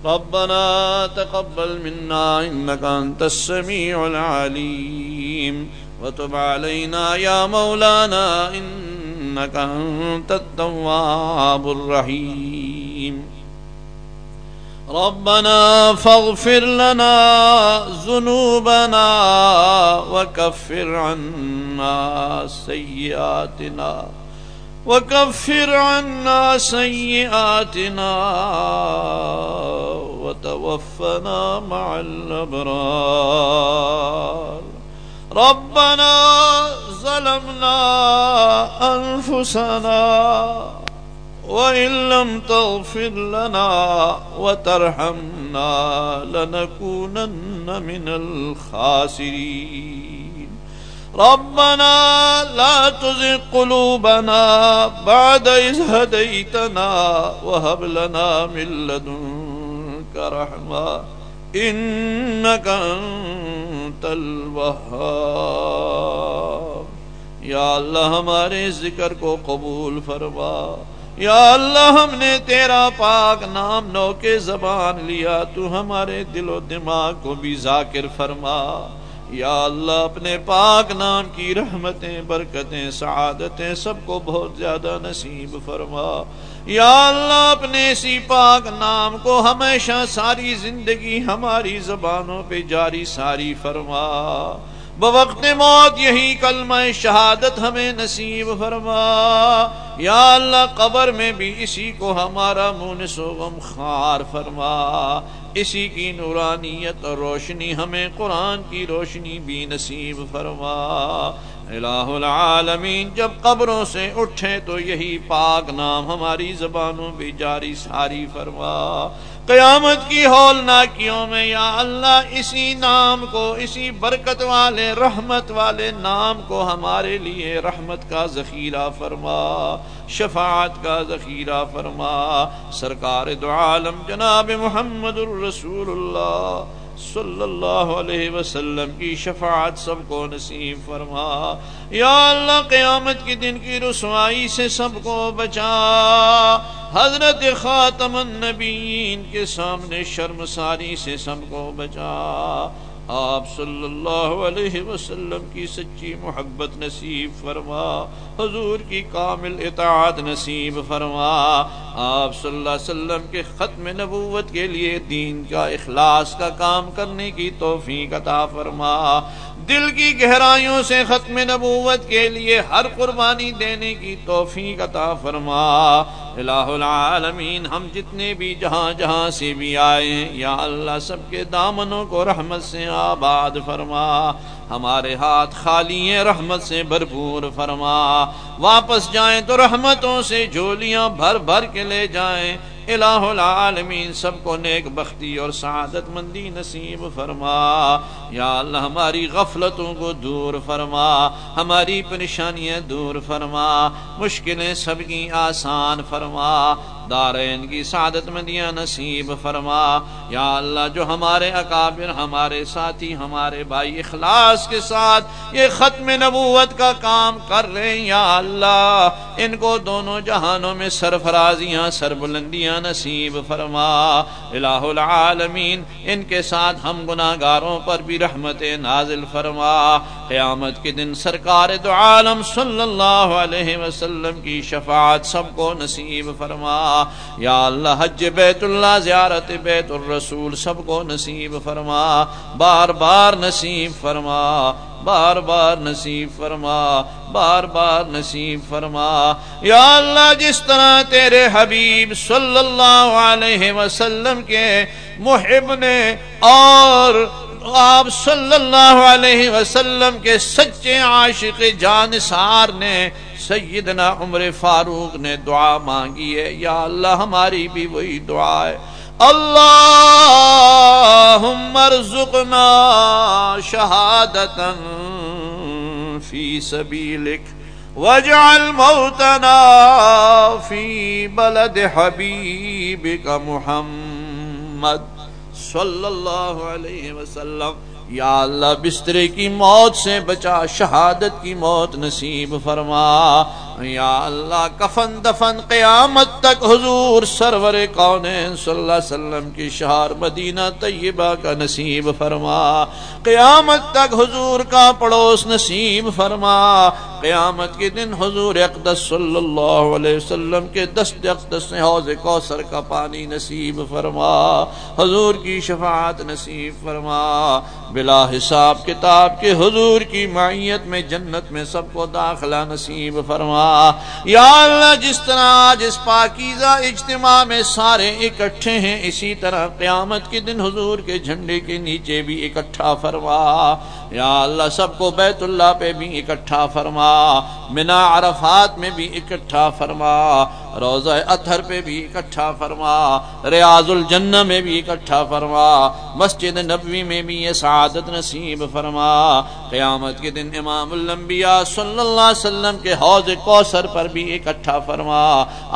ربنا تقبل منا إنك أنت السميع العليم. وتب علينا يا مولانا إنك أنت التواب الرحيم. ربنا فاغفر لنا ذنوبنا وكفر عنا سيئاتنا وكفر عنا سيئاتنا وتوفنا مع الأبرار. ربنا ظلمنا أنفسنا وإن لم تغفر لنا وترحمنا لنكونن من الخاسرين ربنا لا تزغ قلوبنا بعد إذ هديتنا وهب لنا من لدنك رحمة إنك أنت الوهاب۔ یا اللہ ہمارے ذکر کو قبول فرما۔ یا اللہ ہم نے تیرا پاک نام نو کے زبان لیا، تو ہمارے دل و دماغ کو بھی ذاکر فرما۔ یا اللہ اپنے پاک نام کی رحمتیں، برکتیں، سعادتیں سب کو بہت زیادہ نصیب فرما۔ یا اللہ اپنے اسی پاک نام کو ہمیشہ ساری زندگی ہماری زبانوں پہ جاری ساری فرما۔ بوقت موت یہی کلمہ شہادت ہمیں نصیب فرما۔ یا اللہ، قبر میں بھی اسی کو ہمارا مونس و غم خار فرما۔ اسی کی نورانیت اور روشنی ہمیں قرآن کی روشنی بھی نصیب فرما۔ الہ العالمین، جب قبروں سے اٹھے تو یہی پاک نام ہماری زبانوں بھی جاری ساری فرما۔ قیامت کی ہولناکیوں میں، یا اللہ، اسی نام کو، اسی برکت والے، رحمت والے نام کو ہمارے لیے رحمت کا ذخیرہ فرما، شفاعت کا ذخیرہ فرما۔ سرکار دو عالم جناب محمد الرسول اللہ صلی اللہ علیہ وسلم کی شفاعت سب کو نصیب فرما۔ یا اللہ، قیامت کے دن کی رسوائی سے سب کو بچا۔ حضرت خاتم النبیین کے سامنے شرم ساری سے سب کو بچا۔ آپ صلی اللہ علیہ وسلم کی سچی محبت نصیب فرما، حضور کی کامل اطاعت نصیب فرما۔ آپ صلی اللہ علیہ وسلم کے ختم نبوت کے لیے دین کا اخلاص کا کام کرنے کی توفیق عطا فرما۔ دل کی گہرائیوں سے ختم نبوت کے لیے ہر قربانی دینے کی توفیق عطا فرما۔ الہ العالمین، ہم جتنے بھی جہاں جہاں سے بھی آئے یا اللہ سب کے دامنوں کو رحمت سے آباد فرما۔ ہمارے ہاتھ خالی ہیں، رحمت سے بھرپور فرما۔ واپس جائیں تو رحمتوں سے جھولیاں بھر بھر کے لے جائیں۔ الہ العالمین، سب کو نیک بختی اور سعادت مندی نصیب فرما۔ یا اللہ ہماری غفلتوں کو دور فرما، ہماری پریشانیاں دور فرما، مشکلیں سب کی آسان فرما دارین کی سعادت مندیاں نصیب فرما۔ یا اللہ جو ہمارے اکابر، ہمارے ساتھی، ہمارے بھائی اخلاص کے ساتھ یہ ختم نبوت کا کام کر رہے ہیں، یا اللہ ان کو دونوں جہانوں میں سرفرازیاں، سربلندیاں نصیب فرما۔ الہ العالمین، ان کے ساتھ ہم گناہ گاروں پر بھی رحمت نازل فرما۔ قیامت کے دن سرکار دو عالم صلی اللہ علیہ وسلم کی شفاعت سب کو نصیب فرما۔ یا اللہ حج بیت اللہ، زیارت بیت الرسول سب کو نصیب فرما۔ بار بار نصیب فرما، بار بار نصیب فرما، بار بار نصیب فرما۔ یا اللہ جس طرح تیرے حبیب صلی اللہ علیہ وسلم کے محب نے اور آپ صلی اللہ علیہ وسلم کے سچے عاشق جانسار نے سیدنا عمر فاروق نے دعا مانگی ہے، یا اللہ ہماری بھی وہی دعا ہے۔ اللہ ارزقنا شہادتا فی سبیلک۔ وجعل موتنا فی بلد حبیبک محمد۔ صلی اللہ علیہ وسلم، یا اللہ، بسترے کی موت سے بچا، شہادت کی موت نصیب فرما۔ یا اللہ، کفن دفن قیامت تک حضور سرور کون صلی اللہ علیہ وسلم کی شہر مدینہ طیبہ کا نصیب فرما۔ قیامت تک حضور کا پڑوس نصیب فرما۔ قیامت کے دن حضور اقدس صلی اللہ علیہ وسلم کے دست اقدس حوض کوثر کا پانی نصیب فرما۔ حضور کی شفاعت نصیب فرما۔ بلا حساب کتاب کے حضور کی معیت میں جنت میں سب کو داخلہ نصیب فرما۔ یا اللہ جس طرح آج اس پاکیزہ اجتماع میں سارے اکٹھے ہیں، اسی طرح قیامت کے دن حضور کے جھنڈے کے نیچے بھی اکٹھا فرما۔ یا اللہ سب کو بیت اللہ پہ بھی اکٹھا فرما منا عرفات میں بھی اکٹھا فرما روزہ اتھر پہ بھی اکٹھا فرما، ریاض الجنہ میں بھی اکٹھا فرما، مسجد نبوی میں بھی یہ سعادت نصیب فرما۔ قیامت کے دن امام الانبیاء صلی اللہ علیہ وسلم کے حوض کوثر پر بھی اکٹھا فرما،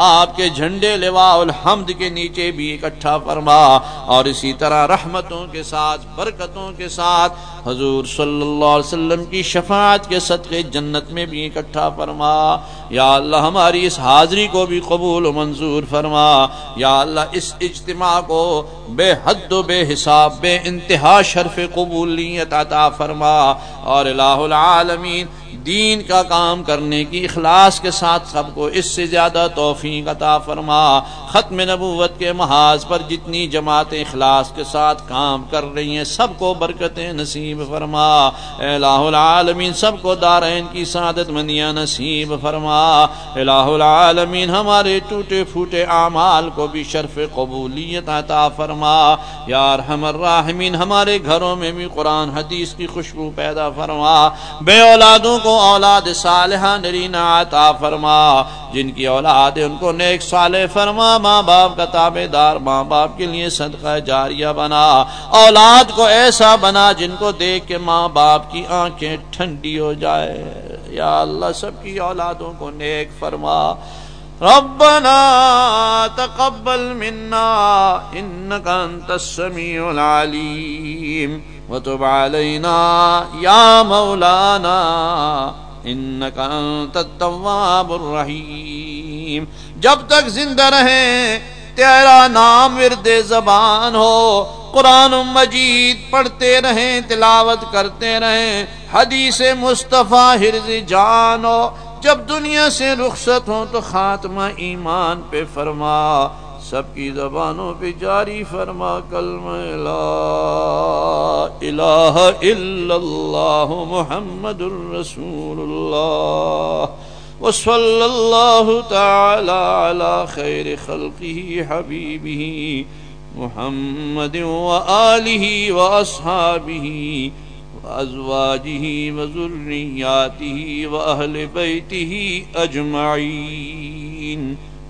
آپ کے جھنڈے لواء الحمد کے نیچے بھی اکٹھا فرما، اور اسی طرح رحمتوں کے ساتھ، برکتوں کے ساتھ حضور صلی اللہ علیہ وسلم کی شفاعت کے صدقے جنت میں بھی اکٹھا فرما۔ یا اللہ ہماری اس حاضری کو بھی قبول و منظور فرما۔ یا اللہ اس اجتماع کو بے حد و بے حساب، بے انتہا شرف قبولیت عطا فرما۔ اور الہ العالمین دین کا کام کرنے کی اخلاص کے ساتھ سب کو اس سے زیادہ توفیق عطا فرما۔ ختم نبوت کے محاذ پر جتنی جماعتیں اخلاص کے ساتھ کام کر رہی ہیں، سب کو برکتیں نصیب فرما۔ الہ العالمین، سب کو دارین کی سعادت مندیاں نصیب فرما۔ الہ العالمین، ہمارے ٹوٹے پھوٹے اعمال کو بھی شرف قبولیت عطا فرما۔ یا ارحم الراحمین، ہمارے گھروں میں بھی قرآن حدیث کی خوشبو پیدا فرما۔ بے اولادوں کو اولاد صالحہ نرینا عطا فرما، جن کی اولاد ہے ان کو نیک صالح فرما، ماں باپ کا تابے دار ماں باپ کے لیے صدقہ جاریہ بنا، اولاد کو ایسا بنا جن کو دیکھ کے ماں باپ کی آنکھیں ٹھنڈی ہو جائے۔ یا اللہ سب کی اولادوں کو نیک فرما۔ ربنا تقبل منا انك انت السميع العليم وتب علينا يا مولانا انك انت التواب الرحيم۔ جب تک زندہ رہیں تیرا نام ورد زبان ہو۔ قرآن مجید پڑھتے رہیں، تلاوت کرتے رہیں۔ حدیث مصطفیٰ حرز جانو جب دنیا سے رخصت ہو تو خاتمہ ایمان پہ فرما۔ سب کی زبانوں پہ جاری فرما کلمہ لا الہ الا اللہ محمد الرسول اللہ وصل اللہ تعالی علی خیر خلقه حبیبه محمد وآلہ وأصحابه وأزواجه وذرياته وأهل بيته أجمعين